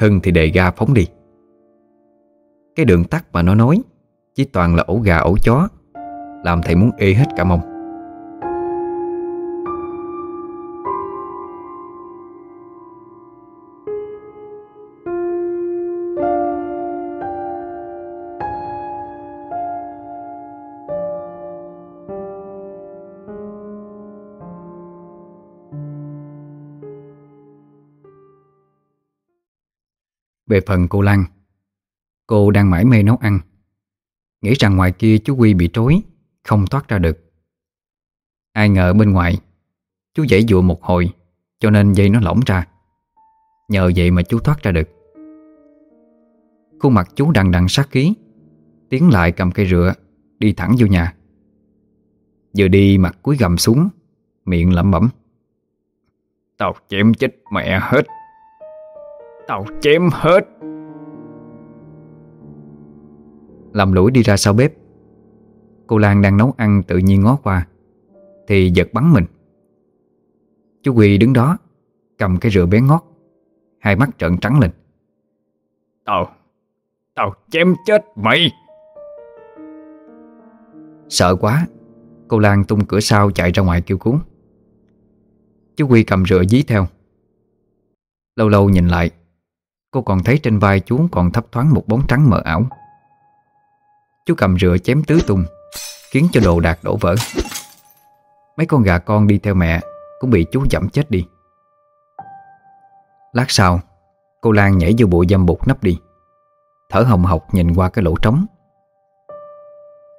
Hưng thì đề ga phóng đi. Cái đường tắt mà nó nói, Chỉ toàn là ổ gà ổ chó. Làm thầy muốn ê hết cả mông. Về phần cô Lan. Cô đang mải mê nấu ăn. Nghĩ rằng ngoài kia chú Quy bị trối Không thoát ra được. Ai ngờ bên ngoài, Chú dãy dụa một hồi, Cho nên dây nó lỏng ra. Nhờ vậy mà chú thoát ra được. Khuôn mặt chú đằng đằng sát khí, Tiến lại cầm cây rửa Đi thẳng vô nhà. Vừa đi mặt cúi gầm xuống, Miệng lẩm bẩm. Tao chém chết mẹ hết. Tao chém hết. Làm lũi đi ra sau bếp. Cô Lan đang nấu ăn tự nhiên ngó qua Thì giật bắn mình. Chú Quỳ đứng đó Cầm cái rượu bé ngót Hai mắt trợn trắng lên. Tao Tao chém chết mày. Sợ quá Cô Lan tung cửa sau chạy ra ngoài kêu cứu. Chú Quy cầm rượu dí theo. Lâu lâu nhìn lại Cô còn thấy trên vai chú còn thấp thoáng một bóng trắng mờ ảo. Chú cầm rửa chém tứ tung, Khiến cho đồ đạc đổ vỡ. Mấy con gà con đi theo mẹ Cũng bị chú dẫm chết đi. Lát sau, Cô Lan nhảy vô bụi dâm bụt nấp đi. Thở hồng hộc nhìn qua cái lỗ trống.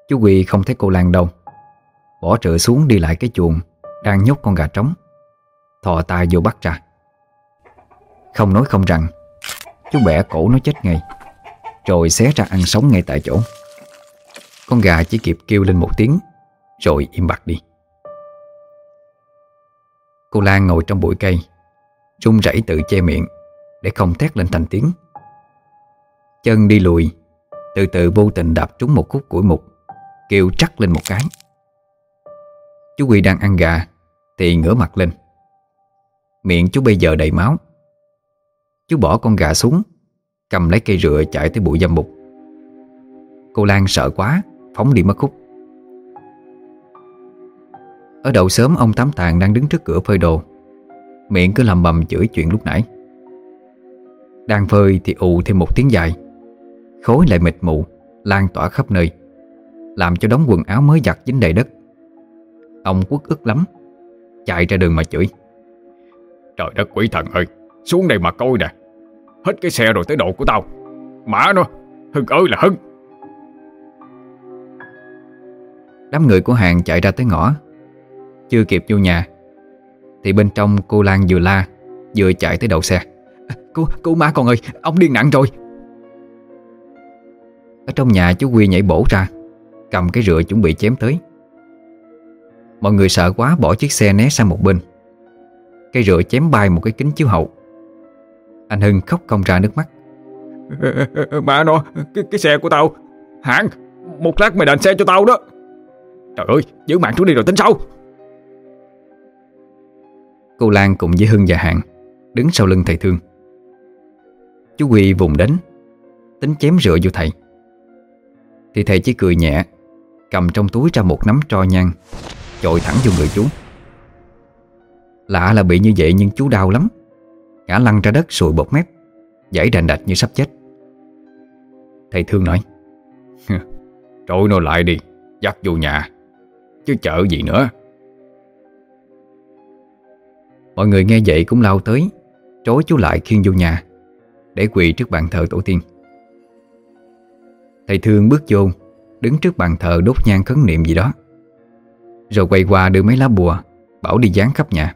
Chú Quy không thấy cô Lan đâu. Bỏ trợ xuống đi lại cái chuồng Đang nhốt con gà trống. Thò tay vô bắt ra. Không nói không rằng Chú bẻ cổ nó chết ngay. Rồi xé ra ăn sống ngay tại chỗ. Con gà chỉ kịp kêu lên một tiếng, Rồi im bặt đi. Cô Lan ngồi trong bụi cây, run rẩy tự che miệng Để không thét lên thành tiếng. Chân đi lùi, Từ từ vô tình đạp trúng một khúc củi mục, Kêu trắc lên một cái. Chú Quy đang ăn gà Thì ngửa mặt lên. Miệng chú bây giờ đầy máu. Chú bỏ con gà xuống, Cầm lấy cây rựa chạy tới bụi dâm mục. Cô Lan sợ quá, Phóng đi mất khúc. Ở đầu sớm ông Tám Tàng đang đứng trước cửa phơi đồ. Miệng cứ lầm bầm chửi chuyện lúc nãy. Đang phơi thì ù thêm một tiếng dài. Khối lại mịt mù, Lan tỏa khắp nơi, Làm cho đống quần áo mới giặt dính đầy đất. Ông quất ức lắm, Chạy ra đường mà chửi. Trời đất quỷ thần ơi, Xuống đây mà coi nè. Hết cái xe rồi tới độ của tao. Mã nó Hưng ơi là Hưng. Đám người của hàng chạy ra tới ngõ. Chưa kịp vô nhà Thì bên trong cô Lan vừa la Vừa chạy tới đầu xe. À, cô, cô má con ơi, ông điên nặng rồi. Ở trong nhà chú Quy nhảy bổ ra Cầm cái rựa chuẩn bị chém tới. Mọi người sợ quá bỏ chiếc xe né sang một bên. Cây rựa chém bay một cái kính chiếu hậu. Anh Hưng khóc không ra nước mắt. Mà nó cái, cái xe của tao. Hãng Một lát mày đền xe cho tao đó. Trời ơi giữ mạng xuống đi rồi tính sau. Cô Lan cùng với Hưng và Hạng Đứng sau lưng thầy Thương. Chú Huy vùng đến Tính chém rựa vô thầy. Thì thầy chỉ cười nhẹ Cầm trong túi ra một nắm tro nhang Chội thẳng vô người chú. Lạ là bị như vậy nhưng chú đau lắm Ngã lăn ra đất sùi bột mép Giải đành đạch như sắp chết. Thầy Thương nói Trội nó lại đi, Dắt vô nhà, Chứ chợ gì nữa. Mọi người nghe vậy cũng lao tới Trối chú lại khiêng vô nhà, Để quỳ trước bàn thờ tổ tiên. Thầy Thương bước vô, Đứng trước bàn thờ đốt nhang khấn niệm gì đó. Rồi quay qua đưa mấy lá bùa, Bảo đi dán khắp nhà.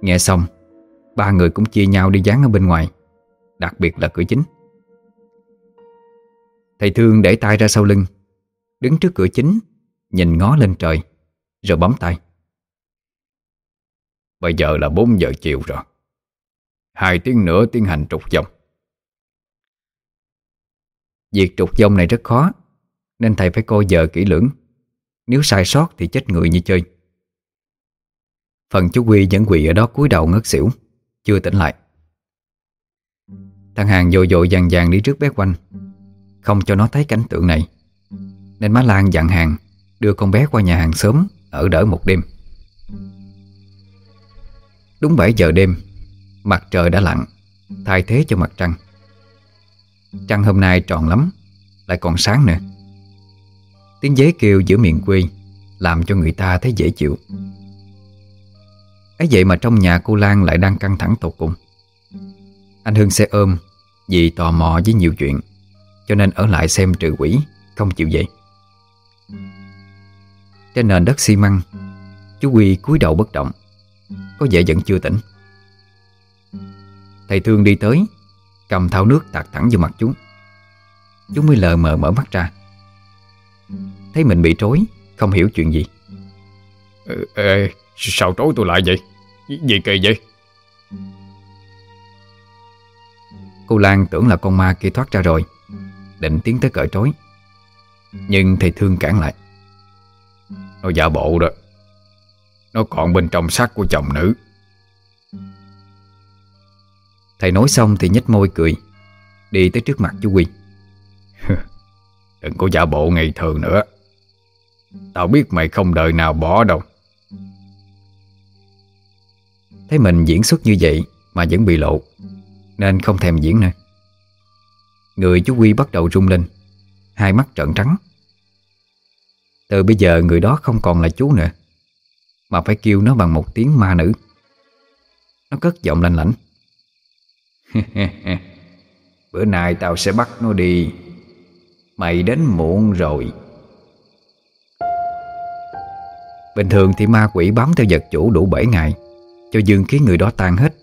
Nghe xong Ba người cũng chia nhau đi dán ở bên ngoài, Đặc biệt là cửa chính. Thầy Thương để tay ra sau lưng, Đứng trước cửa chính, Nhìn ngó lên trời, Rồi bấm tay. Bây giờ là 4 giờ chiều rồi, Hai tiếng nữa tiến hành trục dòng Việc trục dòng này rất khó, Nên thầy phải coi giờ kỹ lưỡng, Nếu sai sót thì chết người như chơi. Phần chú Quy vẫn quỳ ở đó cúi đầu ngất xỉu. Chưa tỉnh lại. Thằng Hàng dội dội vàng vàng đi trước bé quanh. Không cho nó thấy cảnh tượng này. Nên má Lan dặn Hàng Đưa con bé qua nhà hàng sớm, Ở đỡ một đêm. Đúng 7 giờ đêm, Mặt trời đã lặn, Thay thế cho mặt trăng. Trăng hôm nay tròn lắm, Lại còn sáng nữa. Tiếng dế kêu giữa miền quê Làm cho người ta thấy dễ chịu ấy vậy mà trong nhà cô Lan lại đang căng thẳng tột cùng. Anh Hưng xe ôm Vì tò mò với nhiều chuyện Cho nên ở lại xem trừ quỷ Không chịu dậy Trên nền đất xi măng Chú Quy cúi đầu bất động Có vẻ vẫn chưa tỉnh. Thầy Thương đi tới Cầm thao nước tạt thẳng vào mặt chú. Chú mới lờ mờ mở mắt ra. Thấy mình bị trối Không hiểu chuyện gì. Ê, ê sao trối tôi lại vậy? Gì kỳ vậy? Cô Lan tưởng là con ma kia thoát ra rồi Định tiến tới cởi trối Nhưng thầy Thương cản lại. Nó giả bộ đó. Nó còn bên trong xác của chồng nữ. Thầy nói xong thì nhếch môi cười Đi tới trước mặt chú Quy. Đừng có giả bộ ngày thường nữa. Tao biết mày không đời nào bỏ đâu Thấy mình diễn xuất như vậy Mà vẫn bị lộ, Nên không thèm diễn nữa. Người chú Quy bắt đầu rung lên, Hai mắt trợn trắng. Từ bây giờ người đó không còn là chú nữa, Mà phải kêu nó bằng một tiếng ma nữ. Nó cất giọng lanh lảnh Bữa nay tao sẽ bắt nó đi. Mày đến muộn rồi. Bình thường thì ma quỷ bám theo vật chủ đủ 7 ngày. Cho dương khí người đó tan hết,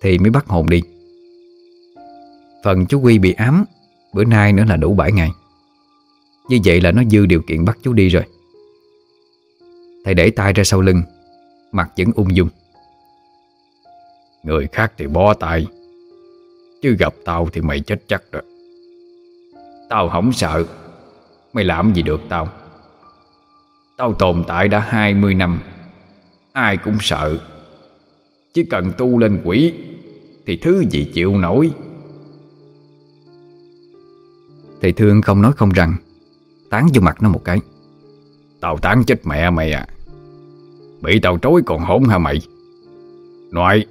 Thì mới bắt hồn đi. Phần chú Quy bị ám, Bữa nay nữa là đủ 7 ngày. Như vậy là nó dư điều kiện bắt chú đi rồi. Thầy để tay ra sau lưng, Mặt vẫn ung dung. Người khác thì bó tay, Chứ gặp tao thì mày chết chắc rồi. Tao không sợ, Mày làm gì được tao. Tao tồn tại đã 20 năm, Ai cũng sợ. Chỉ cần tu lên quỷ Thì thứ gì chịu nổi? Thầy Thương không nói không rằng Tán vô mặt nó một cái. Tao tán chết mẹ mày à. Bị tao trối còn hỗn hả mày? Nội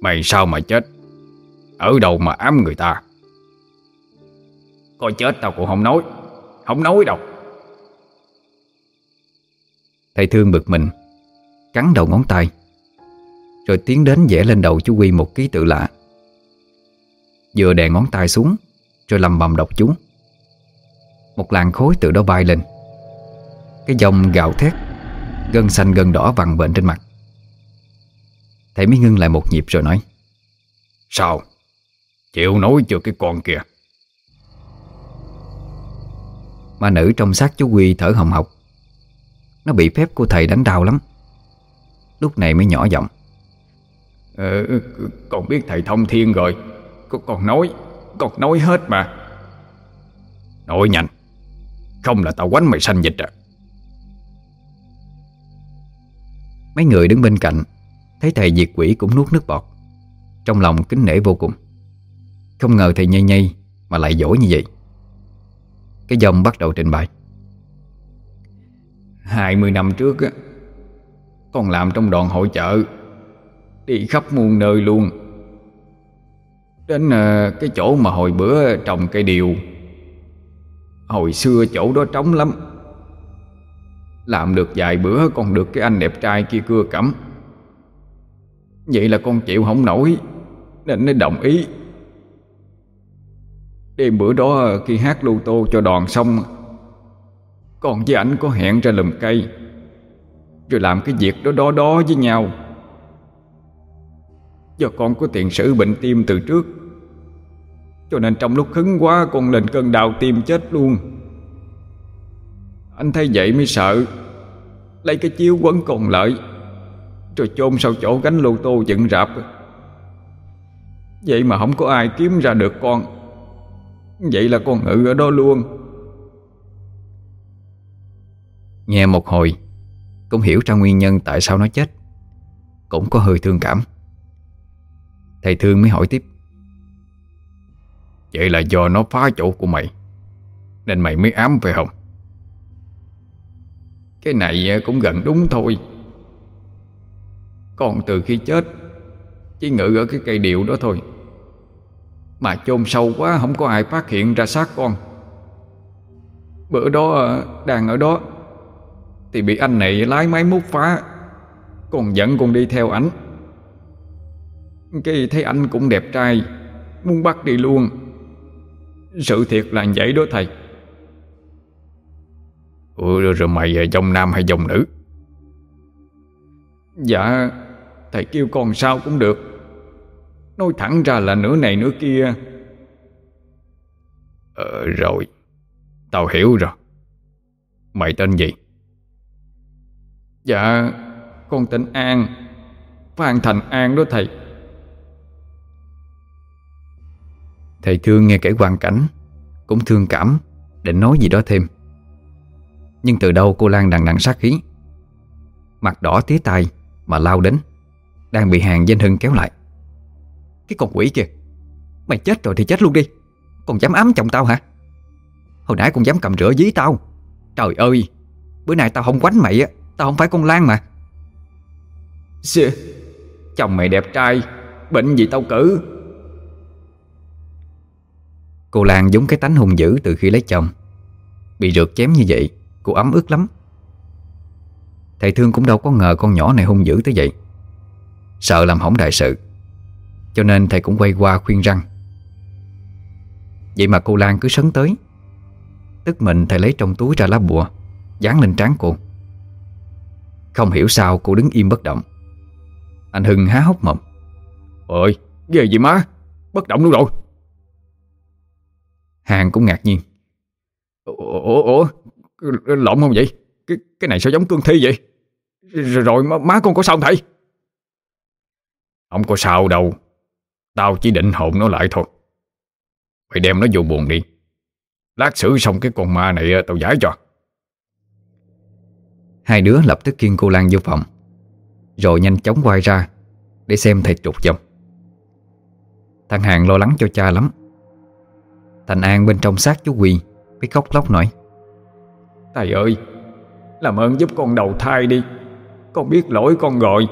Mày sao mà chết? Ở đâu mà ám người ta? Coi chết tao cũng không nói Không nói đâu. Thầy Thương bực mình Cắn đầu ngón tay rồi tiến đến vẽ lên đầu chú Quy một ký tự lạ. Vừa đè ngón tay xuống, Rồi lầm bầm đọc chú. Một làn khối từ đó bay lên. Cái dòng gạo thét, Gân xanh gân đỏ vằn bệnh trên mặt. Thầy mới ngưng lại một nhịp rồi nói, Sao? Chịu nổi chưa cái con kìa Ma nữ trong xác chú Quy thở hồng hộc. Nó bị phép của thầy đánh đau lắm. Lúc này mới nhỏ giọng ờ, Con biết thầy thông thiên rồi. Con, con nói Con nói hết mà. Nói nhanh. Không là tao quánh mày sanh dịch à. Mấy người đứng bên cạnh Thấy thầy diệt quỷ cũng nuốt nước bọt. Trong lòng kính nể vô cùng. Không ngờ thầy nhây nhây Mà lại dỗi như vậy. Cái dòng bắt đầu trình bày. 20 năm trước á Con làm trong đoàn hội chợ Đi khắp muôn nơi luôn. Đến à, cái chỗ mà hồi bữa trồng cây điều. Hồi xưa chỗ đó trống lắm. Làm được vài bữa còn được cái anh đẹp trai kia cưa cẩm. Vậy là con chịu không nổi Nên nó đồng ý. Đêm bữa đó ờ, khi hát lưu tô cho đoàn xong Con với ảnh có hẹn ra lùm cây. Rồi làm cái việc đó đó đó với nhau. Do con có tiền sử bệnh tim từ trước. Cho nên trong lúc hứng quá, con lên cơn đau tim chết luôn. Anh thấy vậy mới sợ, Lấy cái chiếu quấn còn lợi Rồi chôn sau chỗ gánh lô tô dựng rạp. Vậy mà không có ai kiếm ra được con. Vậy là con ngự ở đó luôn. Nghe một hồi, Cũng hiểu ra nguyên nhân tại sao nó chết. Cũng có hơi thương cảm. Thầy thương mới hỏi tiếp. Vậy là do nó phá chỗ của mày, Nên mày mới ám phải không Cái này à, cũng gần đúng thôi. Còn từ khi chết, Chỉ ngự ở cái cây điệu đó thôi. Mà chôn sâu quá, Không có ai phát hiện ra xác con. Bữa đó à, đang ở đó, Thì bị anh này lái máy múc phá. Còn dẫn con đi theo ảnh. Cái thấy anh cũng đẹp trai Muốn bắt đi luôn. Sự thiệt là vậy đó thầy. Ừ rồi mày dòng nam hay dòng nữ? Dạ Thầy kêu con sao cũng được. Nói thẳng ra là nửa này nửa kia. Ờ rồi Tao hiểu rồi. Mày tên gì? Dạ Con tên An Phan Thành An đó thầy Thầy thương nghe kể hoàn cảnh, Cũng thương cảm Định nói gì đó thêm. Nhưng từ đâu cô Lan đằng đằng sát khí? Mặt đỏ tía tai Mà lao đến, Đang bị hàng danh hưng kéo lại. Cái con quỷ kìa Mày chết rồi thì chết luôn đi, Còn dám ám chồng tao hả? Hồi nãy còn dám cầm rửa dí tao. Trời ơi, Bữa nay tao không quánh mày á, Tao không phải con Lan mà. Xưa Chồng mày đẹp trai, Bệnh gì tao cử? Cô Lan giống cái tánh hung dữ từ khi lấy chồng. Bị rượt chém như vậy, Cô ấm ức lắm. Thầy Thương cũng đâu có ngờ con nhỏ này hung dữ tới vậy. Sợ làm hỏng đại sự, Cho nên thầy cũng quay qua khuyên răng. Vậy mà cô Lan cứ sấn tới. Tức mình thầy lấy trong túi ra lá bùa, Dán lên trán cô. Không hiểu sao cô đứng im bất động. Anh Hưng há hốc mồm. Ôi, ghê gì má. Bất động luôn rồi. Hàng cũng ngạc nhiên Ủa, ủa, lộn không vậy? Cái cái này sao giống cương thi vậy? Rồi, rồi má, má con có sao không thầy? Không có sao đâu. Tao chỉ định hồn nó lại thôi. Mày đem nó vô buồn đi. Lát xử xong cái con ma này tao giải cho. Hai đứa lập tức kiên cô Lan vô phòng Rồi nhanh chóng quay ra Để xem thầy trục dòng Thằng Hàng lo lắng cho cha lắm Thành An bên trong xác chú Quy Mới khóc lóc nói. Thầy ơi Làm ơn giúp con đầu thai đi. Con biết lỗi con rồi.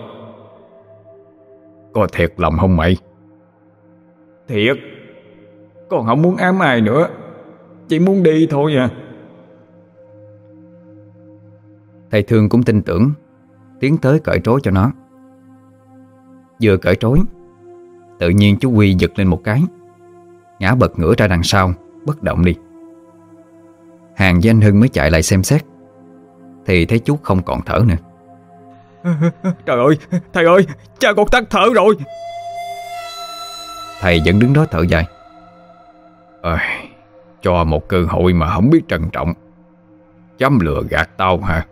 Có thiệt lòng không mày? Thiệt. Con không muốn ám ai nữa. Chỉ muốn đi thôi à. Thầy Thương cũng tin tưởng Tiến tới cởi trối cho nó. Vừa cởi trối Tự nhiên chú Quy giật lên một cái Ngã bật ngửa ra đằng sau Bất động đi. Hàng với anh Hưng mới chạy lại xem xét. Thì thấy chú không còn thở nữa. Trời ơi Thầy ơi Cha con tắt thở rồi. Thầy vẫn đứng đó thở dài. À, Cho một cơ hội mà không biết trân trọng. Dám lừa gạt tao hả?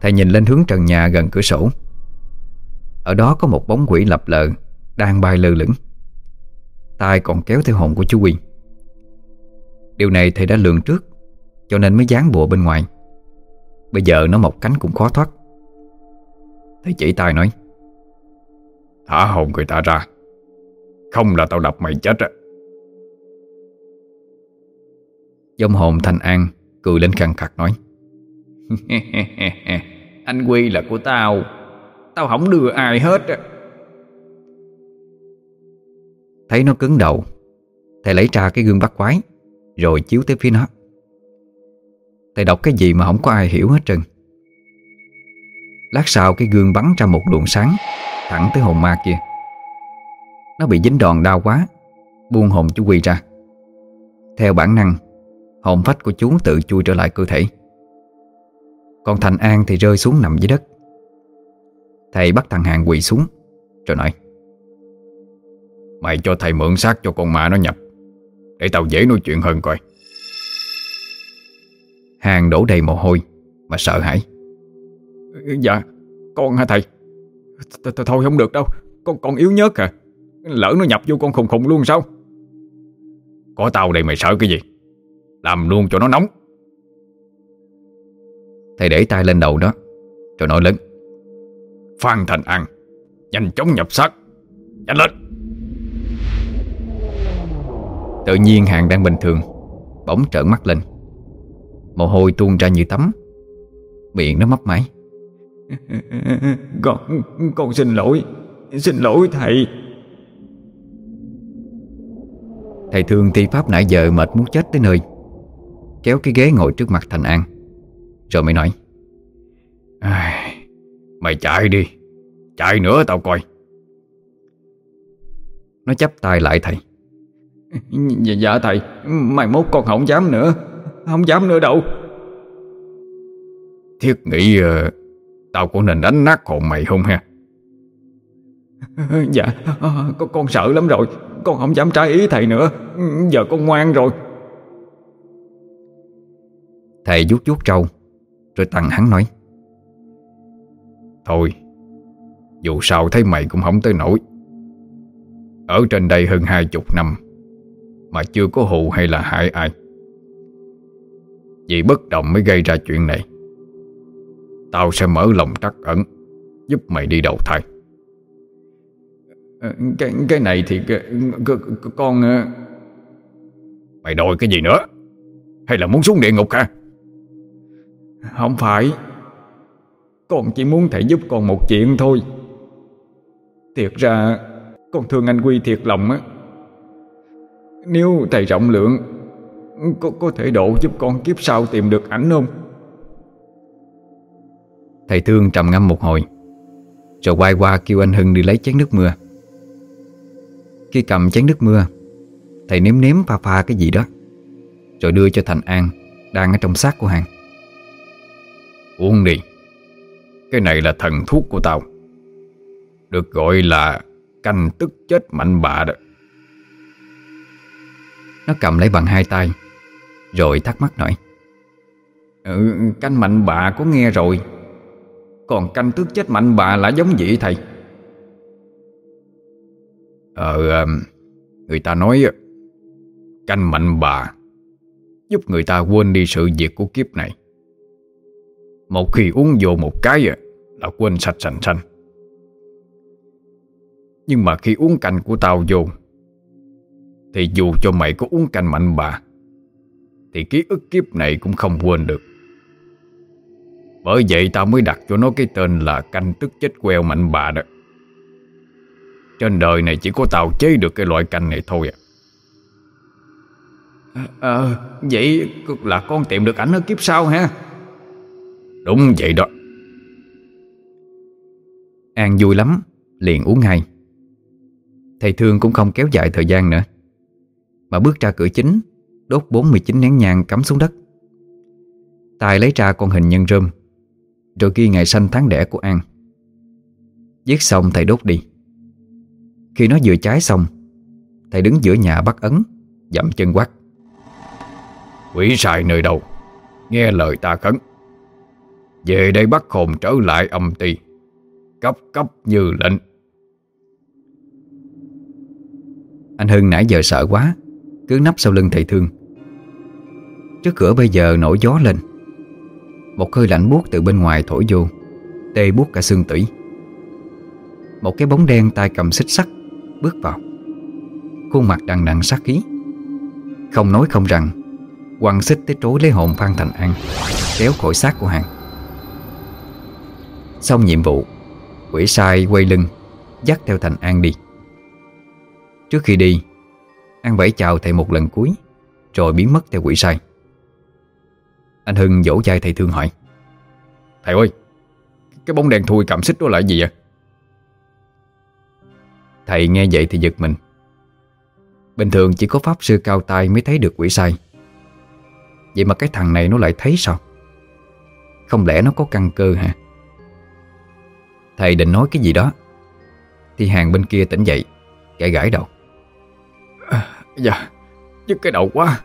Thầy nhìn lên hướng trần nhà gần cửa sổ. Ở đó có một bóng quỷ lập lờ Đang bay lơ lửng. Tay còn kéo theo hồn của chú Quy Điều này thầy đã lường trước Cho nên mới dán bùa bên ngoài. Bây giờ nó mọc cánh cũng khó thoát. Thầy chỉ tay nói Thả hồn người ta ra. Không là tao đập mày chết á. Dông hồn Thanh An Cười lên khăn khặt nói Anh Quy là của tao. Tao không đưa ai hết á Thấy nó cứng đầu, Thầy lấy ra cái gương bắt quái, Rồi chiếu tới phía nó. Thầy đọc cái gì mà không có ai hiểu hết trơn. Lát sau cái gương bắn ra một luồng sáng Thẳng tới hồn ma kia. Nó bị dính đòn đau quá, Buông hồn chú Quy ra. Theo bản năng, Hồn phách của chú tự chui trở lại cơ thể. Còn Thành An thì rơi xuống nằm dưới đất. Thầy bắt thằng Hàng quỳ xuống, Rồi nói Mày cho thầy mượn xác cho con ma nó nhập. Để tao dễ nói chuyện hơn coi. Hàng đổ đầy mồ hôi Mà sợ hãi. Dạ Con hả thầy? Thôi không được đâu Con còn yếu nhớt à. Lỡ nó nhập vô con khùng khùng luôn sao? Có tao đây mày sợ cái gì? Làm luôn cho nó nóng. Thầy để tay lên đầu đó Rồi nói lớn. Phan Thành An Nhanh chóng nhập xác. Nhanh lên Tự nhiên hàng đang bình thường. Bỗng trợn mắt lên. Mồ hôi tuôn ra như tắm. Miệng nó mấp máy. Con, con xin lỗi. Xin lỗi thầy. Thầy thương thi pháp nãy giờ mệt muốn chết tới nơi. Kéo cái ghế ngồi trước mặt Thành An. Rồi mới nói. Mày chạy đi. Chạy nữa tao coi. Nó chắp tay lại thầy Dạ, dạ thầy. Mai mốt con không dám nữa. Không dám nữa đâu. Thiết nghĩ uh, Tao có nên đánh nát hồn mày không ha? Dạ con, con sợ lắm rồi. Con không dám trái ý thầy nữa. Giờ con ngoan rồi. Thầy vuốt vuốt trâu Rồi tăng hắn nói. Thôi Dù sao thấy mày cũng không tới nổi. Ở trên đây hơn hai chục năm Mà chưa có hù hay là hại ai. Vì bất động mới gây ra chuyện này. Tao sẽ mở lòng trắc ẩn Giúp mày đi đầu thai. Ờ, Cái cái này thì con ờ, Mày đòi cái gì nữa? Hay là muốn xuống địa ngục hả? Không phải. Con chỉ muốn thầy giúp con một chuyện thôi. Thiệt ra Con thương anh Quy thiệt lòng á Nếu thầy rộng lượng Có, có thể độ giúp con kiếp sau tìm được ảnh không? Thầy thương trầm ngâm một hồi Rồi quay qua kêu anh Hưng đi lấy chén nước mưa. Khi cầm chén nước mưa Thầy nếm nếm pha pha cái gì đó Rồi đưa cho Thành An Đang ở trong xác của Hàng. Uống đi Cái này là thần thuốc của tao Được gọi là Canh tức chết mạnh bạ đó nó cầm lấy bằng hai tay Rồi thắc mắc nói Ừ, canh mạnh bạ có nghe rồi. Còn canh tước chết mạnh bạ là giống vậy thầy? Ờ, ờ Người ta nói Canh mạnh bà Giúp người ta quên đi sự việc của kiếp này. Một khi uống vô một cái Là quên sạch sành xanh Nhưng mà khi uống canh của tao vô thì dù cho mày có uống canh mạnh bà Thì ký ức kiếp này cũng không quên được. Bởi vậy tao mới đặt cho nó cái tên là canh tức chết queo mạnh bà đó. Trên đời này chỉ có tao chế được cái loại canh này thôi à. Ờ Vậy là con tìm được ảnh ở kiếp sau ha. Đúng vậy đó. An vui lắm Liền uống ngay Thầy thương cũng không kéo dài thời gian nữa Mà bước ra cửa chính Đốt 49 nén nhang cắm xuống đất. Tài lấy ra con hình nhân rơm Rồi ghi ngày sanh tháng đẻ của An. Giết xong thầy đốt đi. Khi nó vừa cháy xong Thầy đứng giữa nhà bắt ấn Dậm chân quát. Quỷ sai nơi đâu? Nghe lời ta khấn. Về đây bắt hồn trở lại âm ti Cấp cấp như lệnh. Anh Hưng nãy giờ sợ quá cứ nấp sau lưng thầy thương. Trước cửa bây giờ nổi gió lên. Một hơi lạnh buốt từ bên ngoài thổi vô, Tê buốt cả xương tủy. Một cái bóng đen tay cầm xích sắt, Bước vào. Khuôn mặt đằng đằng sát khí. Không nói không rằng, Quăng xích tới trối lấy hồn Phan Thành An, Kéo khỏi xác của hàng. Xong nhiệm vụ, Quỷ sai quay lưng, Dắt theo Thành An đi. Trước khi đi An vẫy chào thầy một lần cuối, Rồi biến mất theo quỷ sai. Anh Hưng dỗ dai thầy thương hỏi, Thầy ơi, Cái bóng đèn thui cảm xích đó là gì vậy? Thầy nghe vậy thì giật mình. Bình thường chỉ có pháp sư cao tay mới thấy được quỷ sai. Vậy mà cái thằng này nó lại thấy sao? Không lẽ nó có căn cơ hả? Thầy định nói cái gì đó, Thì hàng bên kia tỉnh dậy Gãi gãi đầu à, Dạ Nhức cái đầu quá.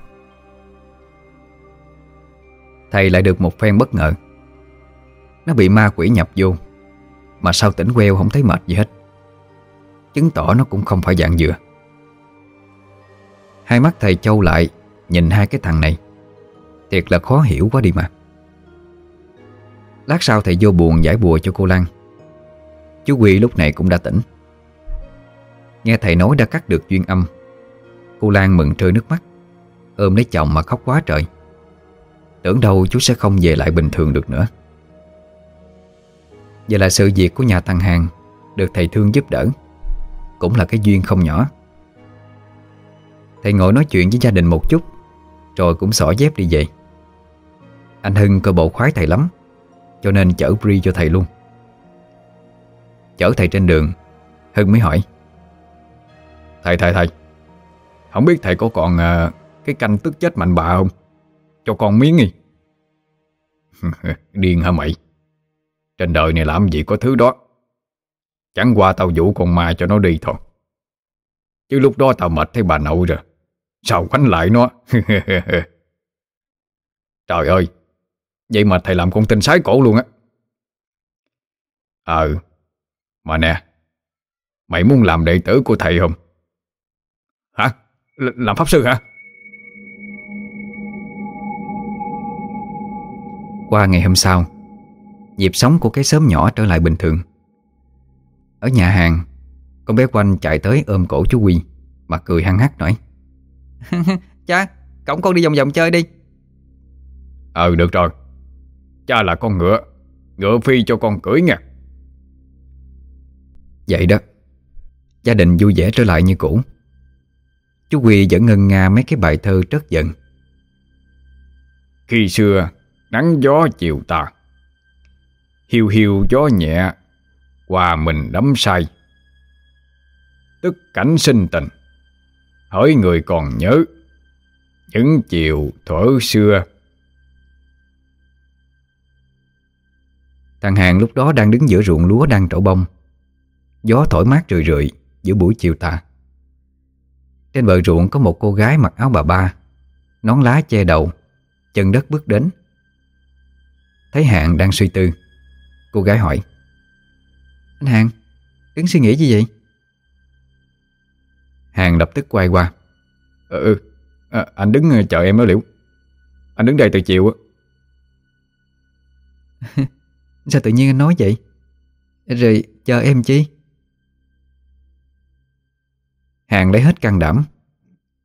Thầy lại được một phen bất ngờ. Nó bị ma quỷ nhập vô Mà sao tỉnh queo không thấy mệt gì hết. Chứng tỏ nó cũng không phải dạng dừa. Hai mắt thầy châu lại Nhìn hai cái thằng này. Thiệt là khó hiểu quá đi mà. Lát sau thầy vô buồn giải bùa cho cô Lan. Chú Quy lúc này cũng đã tỉnh. Nghe thầy nói đã cắt được duyên âm Cô Lan mừng trơi nước mắt. Ôm lấy chồng mà khóc quá trời. Tưởng đâu chú sẽ không về lại bình thường được nữa. Vậy là sự việc của nhà thằng Hàng Được thầy thương giúp đỡ. Cũng là cái duyên không nhỏ. Thầy ngồi nói chuyện với gia đình một chút, Rồi cũng xỏ dép đi về. Anh Hưng cơ bộ khoái thầy lắm, Cho nên chở Bri cho thầy luôn. Chở thầy trên đường, Hưng mới hỏi, Thầy thầy thầy không biết thầy có còn à, Cái canh tức chết mạnh bà không? Cho con miếng đi. Điên hả mày? Trên đời này làm gì có thứ đó. Chẳng qua tao dụ con ma cho nó đi thôi. Chứ lúc đó tao mệt thấy bà nội rồi. Sao quánh lại nó? Trời ơi! Vậy mà thầy làm con tin sái cổ luôn á. Ờ Mà nè Mày muốn làm đệ tử của thầy không? Hả? L Làm pháp sư hả? Qua ngày hôm sau Nhịp sống của cái xóm nhỏ trở lại bình thường. Ở nhà hàng Con bé Quanh chạy tới ôm cổ chú Quy Mặt cười hăng hắc nói Cha Cổng con đi vòng vòng chơi đi. Ừ được rồi. Cha là con ngựa Ngựa phi cho con cưỡi nha. Vậy đó Gia đình vui vẻ trở lại như cũ Chú Quy vẫn ngân nga mấy cái bài thơ trất giận. Khi xưa Nắng gió chiều tà. Hiu hiu gió nhẹ Hòa mình đắm say. Tức cảnh sinh tình Hỡi người còn nhớ Những chiều thuở xưa. Thằng Hàng lúc đó đang đứng giữa ruộng lúa đang trổ bông. Gió thổi mát rười rượi giữa buổi chiều tà trên bờ ruộng có một cô gái mặc áo bà ba Nón lá che đầu Chân đất bước đến. Thấy Hạng đang suy tư Cô gái hỏi Anh Hạng, Đứng suy nghĩ gì vậy? Hàng lập tức quay qua Ừ, ừ. À, anh đứng ờ, chờ em đó Liễu. Anh đứng đây từ chiều á. Sao tự nhiên anh nói vậy? Rồi chờ em chi? Hàng lấy hết can đảm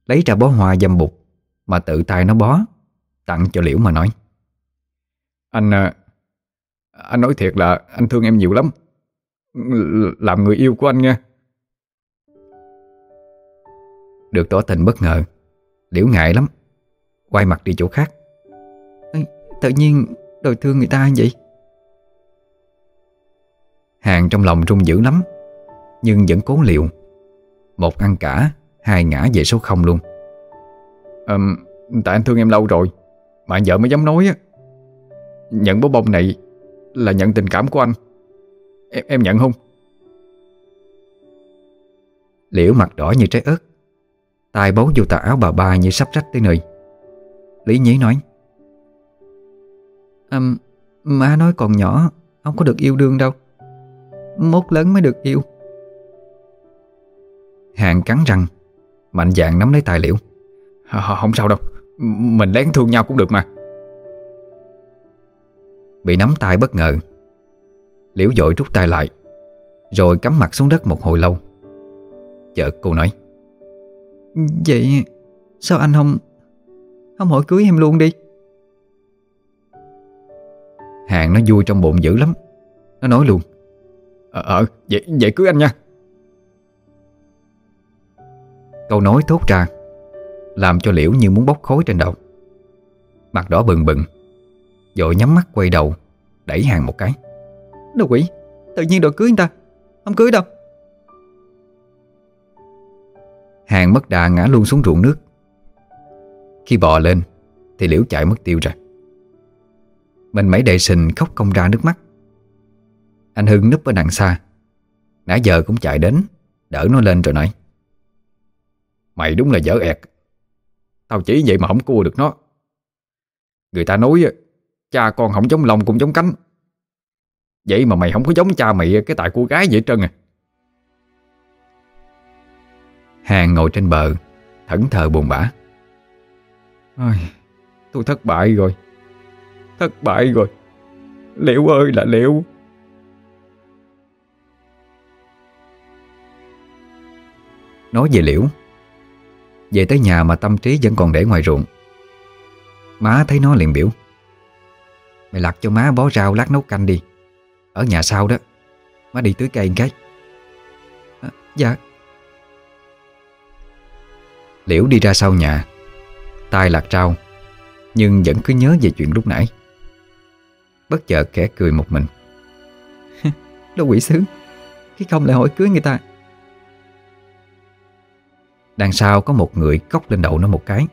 Lấy ra bó hoa dâm bụt Mà tự tay nó bó Tặng cho Liễu mà nói. Anh à, Anh nói thiệt là anh thương em nhiều lắm. Làm người yêu của anh nha. Được tỏ tình bất ngờ Liễu ngại lắm Quay mặt đi chỗ khác. Ê, Tự nhiên đòi thương người ta vậy? Hàng trong lòng rung dữ lắm Nhưng vẫn cố liệu một ăn cả Hai ngã về số không luôn. À, Tại anh thương em lâu rồi Mà vợ mới dám nói á. Nhận bó bông này Là nhận tình cảm của anh. Em, em nhận không? Liễu mặt đỏ như trái ớt tay bấu vô tà áo bà ba như sắp rách tới nơi. Lý nhí nói à, Má nói còn nhỏ Không có được yêu đương đâu. Mốt lớn mới được yêu. Hàng cắn răng. Mạnh dạng nắm lấy tài liễu Không sao đâu. Mình lén thương nhau cũng được mà. Bị nắm tay bất ngờ Liễu dội rút tay lại Rồi cắm mặt xuống đất một hồi lâu. Chợt cô nói Vậy sao anh không Không hỏi cưới em luôn đi? Hàng nó vui trong bụng dữ lắm. Nó nói luôn Ờ, ờ vậy, vậy cưới anh nha Câu nói thốt ra Làm cho Liễu như muốn bốc khói trên đầu. Mặt đỏ bừng bừng Rồi nhắm mắt quay đầu Đẩy hàng một cái. Đồ quỷ Tự nhiên đòi cưới người ta Không cưới đâu. Hàng mất đà ngã luôn xuống ruộng nước. Khi bò lên Thì Liễu chạy mất tiêu ra Mình mấy đầy sình khóc công ra nước mắt. Anh Hưng núp ở đằng xa Nãy giờ cũng chạy đến Đỡ nó lên rồi nói Mày đúng là dở ẹt. Tao chỉ vậy mà không cua được nó. Người ta nói Cha con không giống lòng cũng giống cánh. Vậy mà mày không có giống cha mày Cái tại cô gái vậy trơn à. Hàng ngồi trên bờ Thẫn thờ buồn bã. Ôi, Tôi thất bại rồi. Thất bại rồi. Liệu ơi là liệu Nói về Liễu về tới nhà mà tâm trí vẫn còn để ngoài ruộng. Má thấy nó liền biểu Mày lặt cho má bó rau lát nấu canh đi. Ở nhà sau đó Má đi tưới cây một cái. À, Dạ. Liễu đi ra sau nhà tay lặt rau Nhưng vẫn cứ nhớ về chuyện lúc nãy. Bất chợt kẻ cười một mình. Đâu quỷ sứ Cái không lại hỏi cưới người ta Đằng sau có một người cốc lên đầu nó một cái.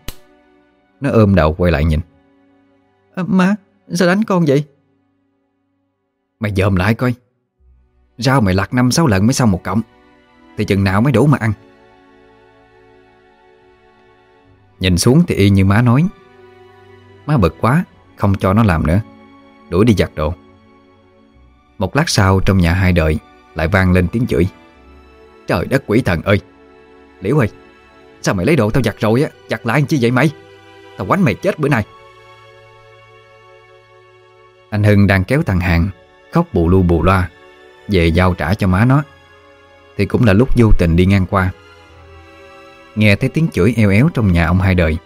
Nó ôm đầu quay lại nhìn. À, Má sao đánh con vậy? Mày dòm lại coi. Rau mày lặt năm sáu lần mới xong một cọng. Thì chừng nào mới đủ mà ăn. Nhìn xuống thì y như má nói. Má bực quá Không cho nó làm nữa. Đuổi đi giặt đồ. Một lát sau trong nhà hai đợi Lại vang lên tiếng chửi. Trời đất quỷ thần ơi! Liễu ơi Sao mày lấy đồ tao giặt rồi á? Giặt lại chi vậy mày? Tao quánh mày chết bữa nay. Anh Hưng đang kéo thằng Hàng Khóc bù lu bù loa, Về giao trả cho má nó. Thì cũng là lúc vô tình đi ngang qua. Nghe thấy tiếng chửi eo éo trong nhà ông hai đời,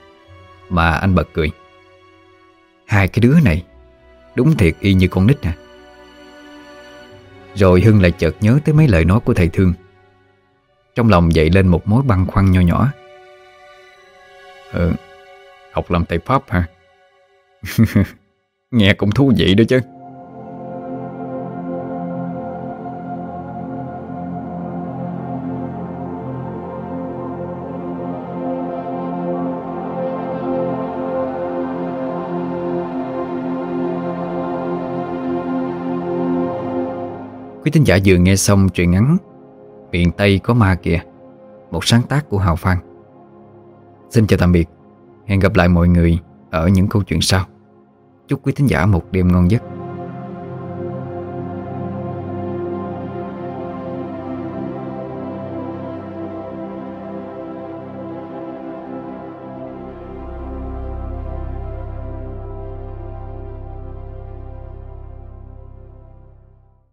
Mà anh bật cười. Hai cái đứa này, Đúng thiệt y như con nít à. Rồi Hưng lại chợt nhớ tới mấy lời nói của thầy Thương. Trong lòng dậy lên một mối băn khoăn nho nhỏ. Ừ Học làm thầy Pháp hả? Nghe cũng thú vị đó chứ. Quý thính giả vừa nghe xong truyện ngắn Miền Tây có ma kìa, Một sáng tác của Hào Phan Xin chào tạm biệt. Hẹn gặp lại mọi người Ở những câu chuyện sau. Chúc quý thính giả một đêm ngon giấc.